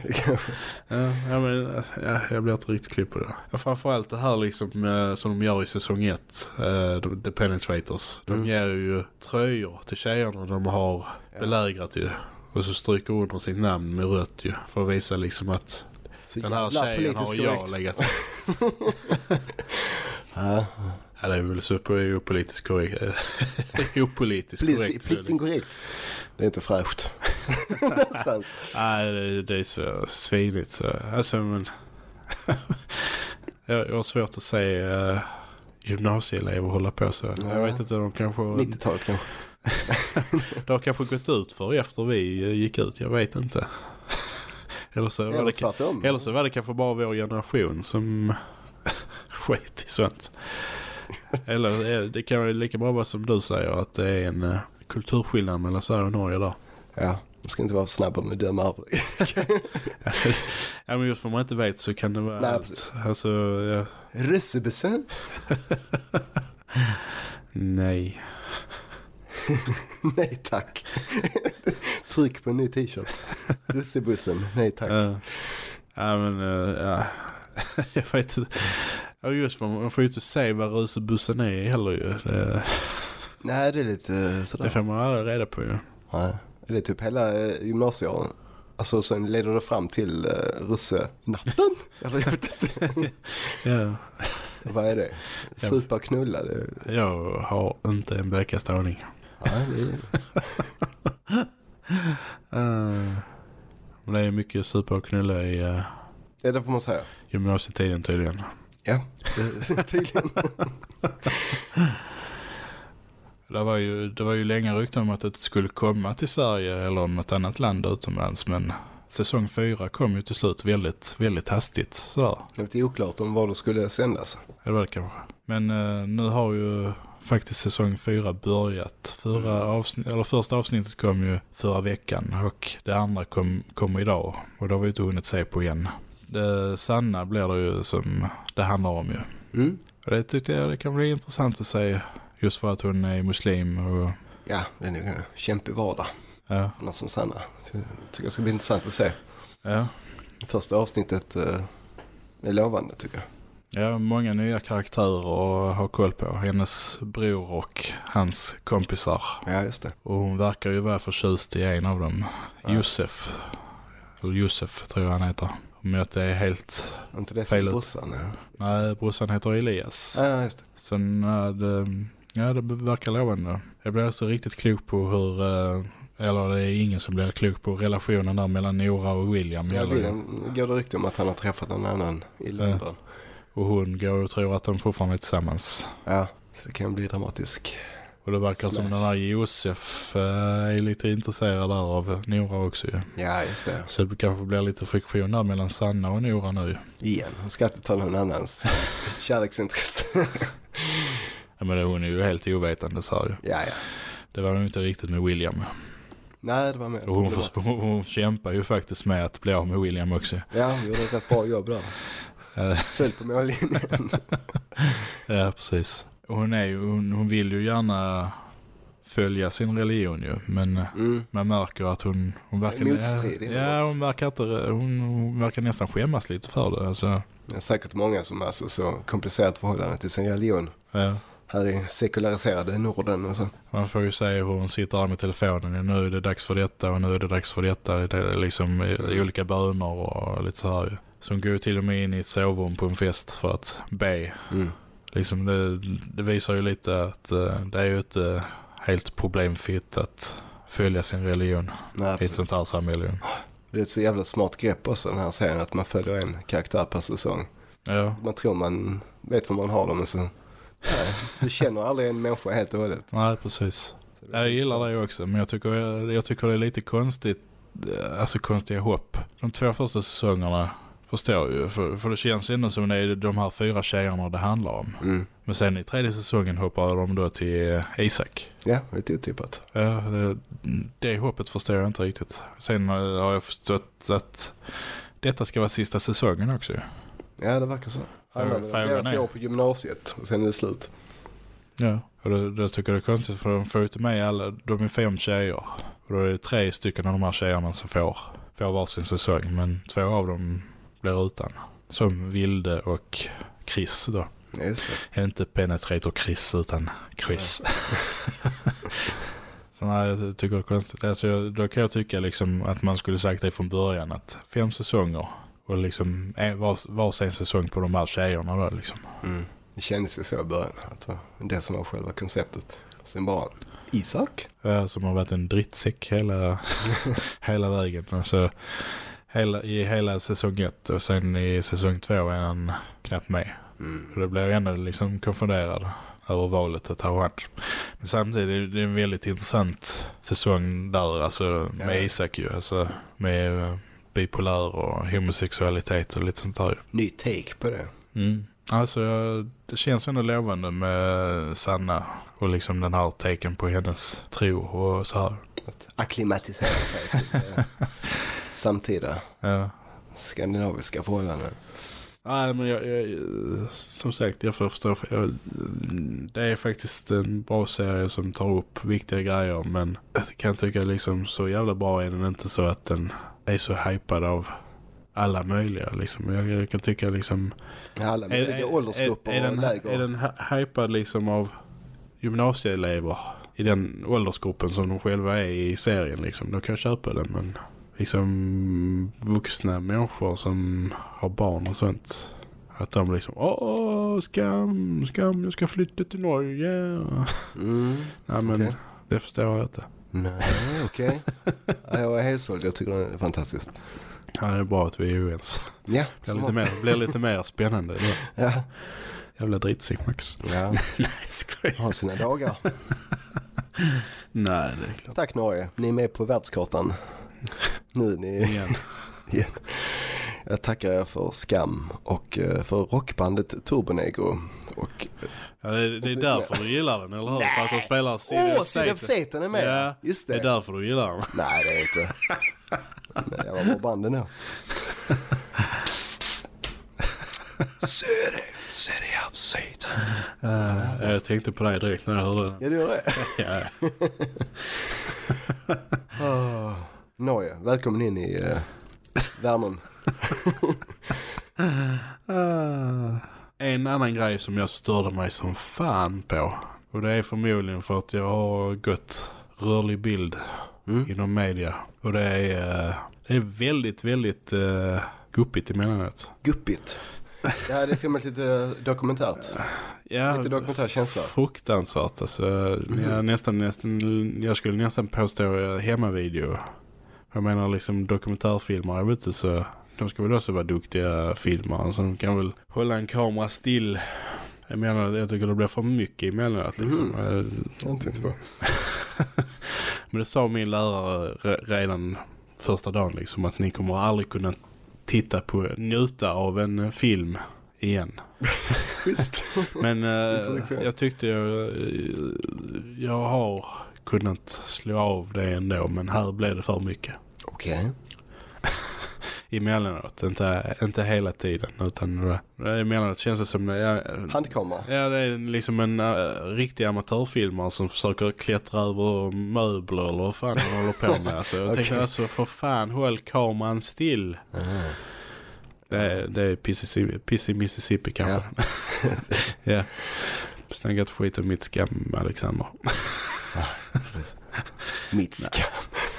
Ja, ja, men, ja, jag blir inte riktigt klipp på det. Ja, framförallt det här liksom eh, som de gör i säsong 1, uh, The Penetrators. De Mm. ger ju tröjor till tjejerna de har belägrat ju. Och så stryker under sitt namn med rött ju. För att visa liksom att Så den här tjejen har jag korrekt. legat med. Ja, Ja, det är väl på opolitiskt korrekt. opolitiskt korrekt. det. korrekt. Det är inte fräscht. Någonstans. Nej, det, det är så svinigt så. Alltså men... jag, jag har svårt att se... eh, gymnasieelever hålla på så. Ja. Jag vet inte, de kanske, 90-talet kanske. de har kanske gått ut för efter vi eh, gick ut, jag vet inte. Eller så, var det, tvärtom. eller så var det kanske bara vår generation som skit i sånt. Eller eh, det kan ju lika bra vara som du säger att det är en eh, kulturskillnad mellan Sverige och Norge där. Ja, man ska inte vara snabb med att döma det. Ja men just för man inte vet så kan det vara Nej, allt. Alltså, ja, nej. Nej tack. Tryck på en ny t-shirt. Russebussen? Nej tack. Ja, ja men eh, ja. jag vet inte. Ja just för man får ju inte se vad rusebussen är heller ju. Det, Nej, det är lite eh, det sådär. får man aldrig reda på ju. Nej. Det är typ hela eh, gymnasieåren. Alltså sen leder det fram till uh, russenatten? Eller jag vet inte. Ja, Vad är det? Supa och knulla? Det... jag har inte en blekaste aning. Nej, det är... Uh, det är mycket super och knulla i uh, Ja, det får man säga. gymnasietiden tydligen. Ja, det, tydligen. Det var, ju, det var ju länge rykten om att det skulle komma till Sverige eller något annat land utomlands men säsong fyra kom ju till slut väldigt, väldigt hastigt. Så Det är oklart om vad det skulle sändas. det var det kanske. Men eh, nu har ju faktiskt säsong fyra börjat. Förra avsnitt, eller första avsnittet kom ju förra veckan och det andra kom, kom idag och då har vi inte hunnit se på igen. Det sanna blir det ju som det handlar om ju. Mm. Och det tyckte jag det kan bli intressant att se just för att hon är muslim och Ja, det är nog en kämpig vardag. ja, någon som Sanna. Jag tycker det ska bli intressant att se. ja. Första avsnittet eh, är lovande tycker jag. Ja, många nya karaktärer att ha koll på. Hennes bror och hans kompisar. Ja, just det. Och hon verkar ju vara förtjust i en av dem. Ja. Josef. Eller Josef tror jag han heter. Men att det är helt... Var inte det Fel brorsan? Ja. Nej, brorsan heter Elias. ja, just det. Sen det, ja, det verkar lovande. Jag blir också riktigt klok på hur... eh, eller det är ingen som blir klok på relationen där mellan Nora och William. Ja, William går det rykte om att han har träffat någon annan i London. Och hon går och tror att de fortfarande är tillsammans. Ja, så det kan bli dramatisk. Och det verkar som Smash. den här Josef eh, är lite intresserad där av Nora också ju. Ja, just det. Så det kanske blir lite friktion där mellan Sanna och Nora nu. Igen, hon ska inte ta någon annans kärleksintresse. Ja, men hon är ju helt ovetande så här ju. ja, ja. Det var nog inte riktigt med William. Nej, det var mer Och hon, hon kämpar ju faktiskt med att bli av med William också. Ja, hon gjorde ett rätt bra jobb där. Eh, Föll på mållinjen. ja, precis. Och hon, är ju, hon, hon vill ju gärna följa sin religion ju. Men Mm. man märker att hon, hon verkar... Motstridig. Ja, hon verkar, inte, hon, hon verkar nästan skämmas lite för det. Alltså, Det är säkert många som har alltså så komplicerat förhållande till sin religion. ja. Här i sekulariserade Norden och så. Man får ju se hur hon sitter där med telefonen. Nu är det dags för detta och nu är det dags för detta. Det är liksom olika böner och lite så här. ju. Hon går till och med in i ett sovrum på en fest för att be. Mm. Liksom det, det visar ju lite att eh, det är ju inte helt problemfritt att följa sin religion Nej, i ett sånt här samhälle. Det är ett så jävla smart grepp också den här serien att man följer en karaktär per säsong. Ja, Man tror man vet vad man har dem men så... Nej, du känner aldrig en människa helt och hållet. nej precis. Jag gillar det också men jag tycker, jag tycker det är lite konstigt, eh, alltså konstiga hopp. De två första säsongerna förstår jag ju, för, för det känns ändå som det är de här fyra tjejerna det handlar om. Mm. Men sen i tredje säsongen hoppar de då till Isak. Ja, lite otippat. Ja, det, det hoppet förstår jag inte riktigt. Sen eh, har jag förstått att detta ska vara sista säsongen också. Ja, det verkar så. Frågan deras är- år på gymnasiet och sen är det slut. Ja, och det, det tycker jag är konstigt för de får inte med alla, de är fem tjejer. Och då är det tre stycken av de här tjejerna som får, får varsin säsong. Men två av dem blir utan. Som Vilde och Chris då. Just det. Inte Penetrator Chris utan Chris. Så nej, jag tycker det är konstigt. Alltså, då kan jag tycka liksom att man skulle sagt det från början att fem säsonger och liksom en, vars, varsin säsong på de här tjejerna då liksom. Mm. Det kändes ju så i början. Att det var det som var själva konceptet. Sen bara, Isak? Ja, som har varit en drittsäck hela, hela vägen. Alltså, hela, I hela säsong ett och sen i säsong två är han knappt med. Och då blir jag ändå liksom konfunderad över valet att ha han. Men samtidigt är det en väldigt intressant säsong där, alltså med Ja. Isak ju. Alltså med eh, bipolär och homosexualitet och lite sånt där. Ny take på det. Mm. Alltså det känns ändå lovande med Sanna och liksom den här taken på hennes tro och så här. Att acklimatisera sig samtida Ja. skandinaviska förhållanden. Nej men jag, jag, som sagt jag får förstå. För jag, det är faktiskt en bra serie som tar upp viktiga grejer men jag kan tycka liksom så jävla bra är den inte så att den är så hypad av alla möjliga liksom. Jag, jag kan tycka liksom Alla möjliga åldersgrupper är, är, den, läger. är den hy- hypad liksom av gymnasieelever i den åldersgruppen som de själva är i serien liksom. Då kan jag köpa den men liksom vuxna människor som har barn och sånt att de liksom åh skam, skam, jag ska flytta till Norge. Mm. Nej men Okej. det förstår jag inte. Nej, okej. ja, jag är helt såld. Jag tycker det är fantastiskt. Ja, det är bra att vi är oense. Ja, Det blir lite mer, blir lite mer spännande. Då. Ja. Jävla dritsig Max. Ja, Nej, skojar. har sina dagar. Nej, det är klart. Tack Norge. Ni är med på världskartan. Nu ni Igen. igen. Jag tackar er för Skam och eh, för rockbandet Turbonegro. Och, Ja, det, det är därför du gillar den, eller hur? För att de spelar Åh, oh, Sid of Satan är med! Ja, Just det det. är därför du gillar den. Nej, det är inte. Nej, jag var bra band ändå. City, City of Satan. Uh, jag tänkte på dig direkt när jag hörde den. Ja, du gör det? Ja. Norge, välkommen in i uh, värmen. En annan grej som jag störde mig som fan på. Och det är förmodligen för att jag har gått rörlig bild Mm. inom media. Och det är, eh, det är väldigt, väldigt uh, guppigt emellanåt. Guppigt. Jag hade filmat lite dokumentärt. Ja, Lite dokumentär känsla. Fruktansvärt alltså. Jag, nästan, nästan, jag skulle nästan påstå hemmavideo. Jag menar liksom dokumentärfilmer, jag vet inte så. De ska väl också vara duktiga filmare. De kan väl hålla en kamera still. Jag menar, jag tycker det blir för mycket emellanåt liksom. Eh, Jag har inte tänkt på. Men det sa min lärare re- redan första dagen liksom att ni kommer aldrig kunna titta på, njuta av en eh, film igen. Men eh, jag tyckte jag, eh, jag har kunnat slå av det ändå men här blev det för mycket. Okej. Emellanåt, inte, inte hela tiden utan emellanåt känns det som ja, Handkamera. Ja, det är liksom en uh, riktig amatörfilmare som försöker klättra över möbler eller vad fan han håller på med. Alltså, jag Okej. tänkte alltså, för fan, håll kameran still. Aha. Det är, det är piss, i, piss i Mississippi kanske. Ja. Snacka inte skit om mitt skam, Alexander. Mitt skam.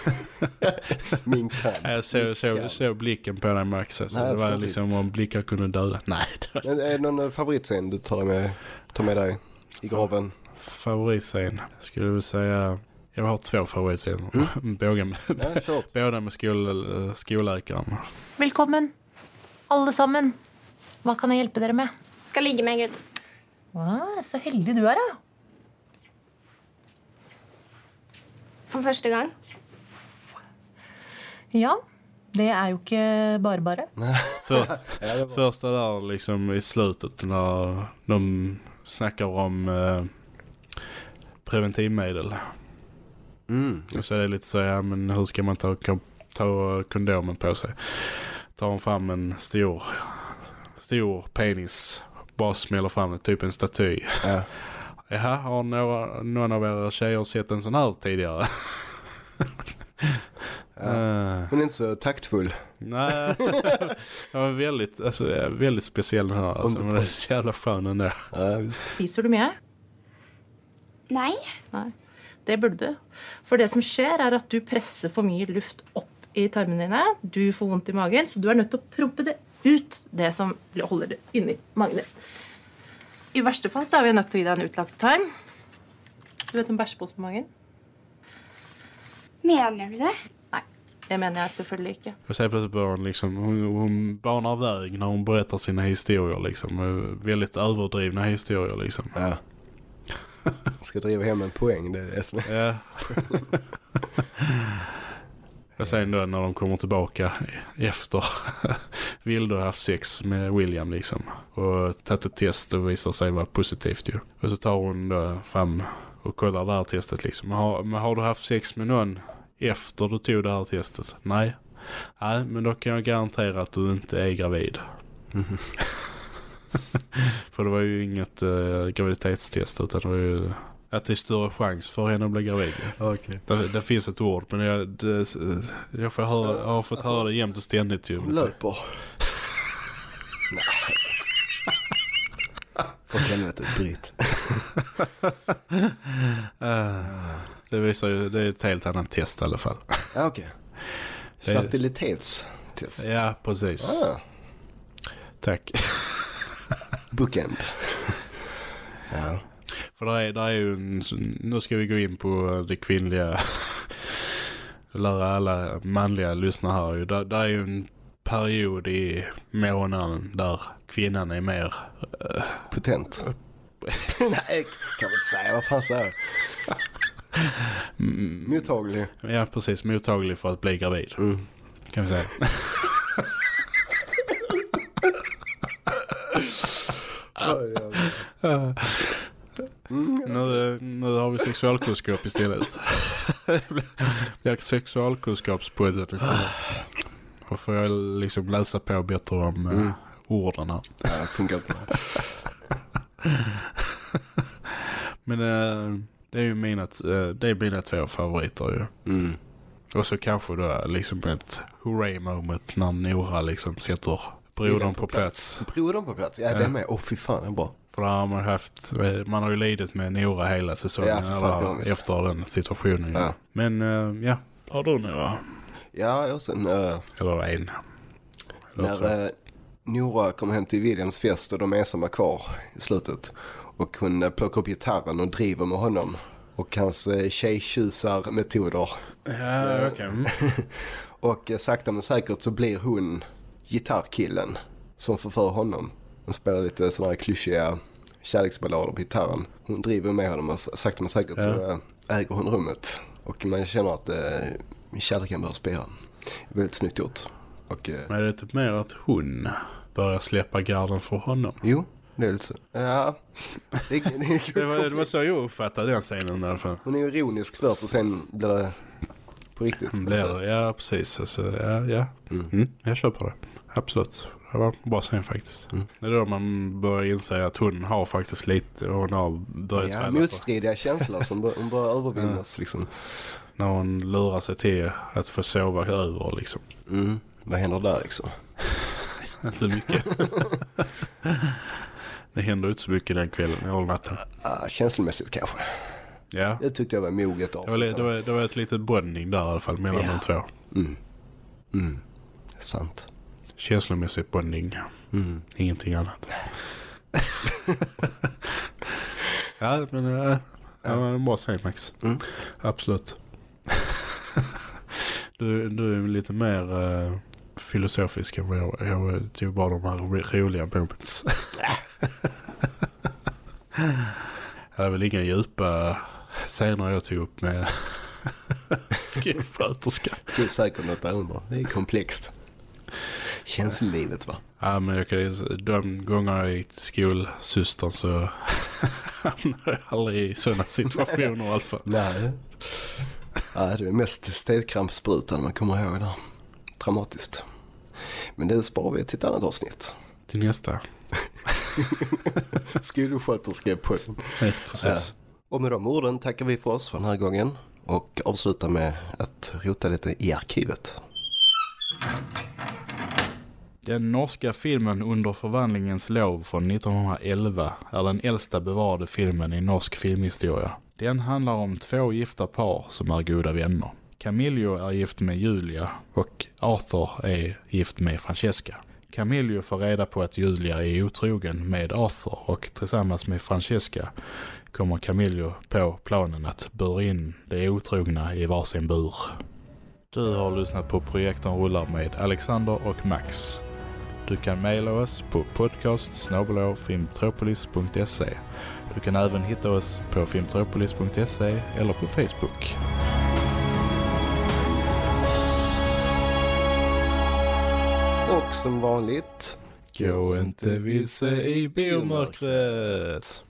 Min kamp. Jag såg, såg, såg blicken på dig Max. Alltså, Nej, det var liksom om blickar kunde döda. Nej, Men är det någon favoritscen du tar med, tar med dig i graven? favoritscen. Jag skulle väl säga, jag har två favoritscener. Mm. Båda med, Ja, båda med skol, skolläkaren. Velkommen, alle sammen. Hva kan jeg hjelpe dere med? Skal ligge med en gutt. Wow, så heldig du er, da. For første gang. Ja, det er jo ikke bare bare. För, första där liksom i slutet när de snackar om eh, preventivmedel. Mm. Och så är det lite så, ja men hur ska man ta, ta, kondomen på sig? Tar hon fram en stor, stor penis, bara smäller fram den, typ en staty. Ja. Jaha, har några, någon av er tjejer sett en sån här tidigare? Ja. Eh, Hon är inte så taktfull. nej, det var väldigt, alltså, väldigt speciell den här. Alltså, men det är så jävla skön. Ja, visst. Spiser du mye? Nei. Nei. Det burde du. For det som skjer, er at du presser for mye luft opp i tarmene dine. Du får vondt i magen, så du er nødt til å prompe det ut, det som holder det inni magen din. I verste fall så er vi nødt til å gi deg en utlagt tarm. Du vet som bæsjepose på magen? Mener du det? Det mener jeg selvfølgelig ikke. Och sen plötsligt börjar hon liksom, hon, hon banar väg när hon berättar sina historier liksom. Eh, Väldigt överdrivna historier liksom. Ja. Ska driva hem en poäng, det är det som är... Ja. Och sen då när de kommer tillbaka efter Vilde har haft sex med William liksom. Och tagit ett test och visar sig vara positivt ju. Och så tar hon då fram och kollar det här testet liksom. Har, men har du haft sex med någon efter du tog det här testet? Nej. Nej, men då kan jag garantera att du inte är gravid. För det var ju inget uh, graviditetstest utan det var ju att det är större chans för henne att bli gravid. Okej. Det, det finns ett ord men jag, det, jag, får höra, jag har fått höra det jämt och ständigt ju. Hon löper. Nej. För helvete. Eh, det visar ju, det är ett helt annat test i alla fall. Ja, okej. Det- Fertilitetstest. Ja, precis. Ah, Tack. bookend. Ja. För där är, där är ju en, nu ska vi gå in på det kvinnliga lära alla manliga lyssna här. Där, där är ju en period i månaden där kvinnan är mer Potent. Nej, kan man inte säga. Vad fan säger jag? Mottaglig. ja precis mottaglig för att bli gravid. Mm. Kan vi säga. Oj. Nu, nu har vi sexualkunskap istället. Det blir sexualkunskapspodden istället. Då får jag liksom läsa på bättre om mm. Orden här. Ja, det funkar inte. Men eh, det är ju mina, eh, det är mina två favoriter ju. Mm. Och så kanske då liksom ett hooray moment när Nora liksom sätter brodern på plats. Brodern på plats? Ja, det är med. Åh, oh, fy fan, det är bra. För där har man haft, man har ju lidit med Nora hela säsongen Ja, fan, eller efter den situationen. Ja. Men eh, ja, har du några? Ja, och sen äh, Eller en? Eller när äh, Nora kommer hem till Williams fest och de är ensamma kvar i slutet. Och hon äh, plockar upp gitarren och driver med honom. Och hans äh, tjejtjusarmetoder. Ja, okej. Mm. och äh, sakta men säkert så blir hon gitarrkillen som förför honom. Hon spelar lite sådana här klyschiga kärleksballader på gitarren. Hon driver med honom och sakta men säkert så Ja. äh, äger hon rummet. Och man känner att äh, kärleken börjar spela. Väldigt snyggt gjort. Och, äh, Men är det typ mer att hon börjar släppa garden för honom? jo, det är lite så. Ja, det, det, Det var, det var så jag uppfattade den scenen i alla fall. Hon är ironisk först och sen blir det på riktigt. Blir, det- ja, precis. Alltså, ja, ja. Mm. jag köper det. Absolut. Det var en bra scen faktiskt. Mm. Det är då man börjar inse att hon har faktiskt lite, hon har börjat Ja, motstridiga känslor som bör, hon börjar övervinnas liksom. När hon lurar sig till att få sova över liksom. Mm. Vad händer där liksom? Inte mycket. det händer inte så mycket den kvällen eller natten. Ah, känslomässigt kanske. Ja. Det tyckte jag var moget Det var, det, var, det var ett litet bonding där i alla fall mellan Ja. de två. Mm. Mm. Sant. Känslomässigt bonding. Mm. Ingenting annat. ja, men äh, det var en bra scen Max. Mm. Absolut. du, du är lite mer uh, filosofisk än vad jag Jag tog bara de här ro- roliga moments. det är väl inga djupa scener jag tog upp med skolsköterskan. Det är säkert något under. Det är komplext. Känslolivet va? Ja, men jag kan ju, de gånger jag gick till skolsystern så hamnade jag aldrig i sådana situationer i alla fall. Nej. Ja, det är mest stelkrampssprutan man kommer ihåg där. Traumatiskt. Men det sparar vi till ett annat avsnitt. Till nästa. Skolsköterskepodden. Ja, precis. Och med de orden tackar vi för oss för den här gången. Och avslutar med att rota lite i arkivet. Den norska filmen Under förvandlingens lov från 1911 är den äldsta bevarade filmen i norsk filmhistoria. Den handlar om två gifta par som är goda vänner. Camillo är gift med Julia och Arthur är gift med Francesca. Camillo får reda på att Julia är otrogen med Arthur och tillsammans med Francesca kommer Camillo på planen att bura in de otrogna i varsin bur. Du har lyssnat på Projektorn rullar med Alexander och Max. Du kan mejla oss på podcast Du kan även hitta oss på filmtropolis.se eller på Facebook. Och som vanligt, Gå inte vilse i biomörkret!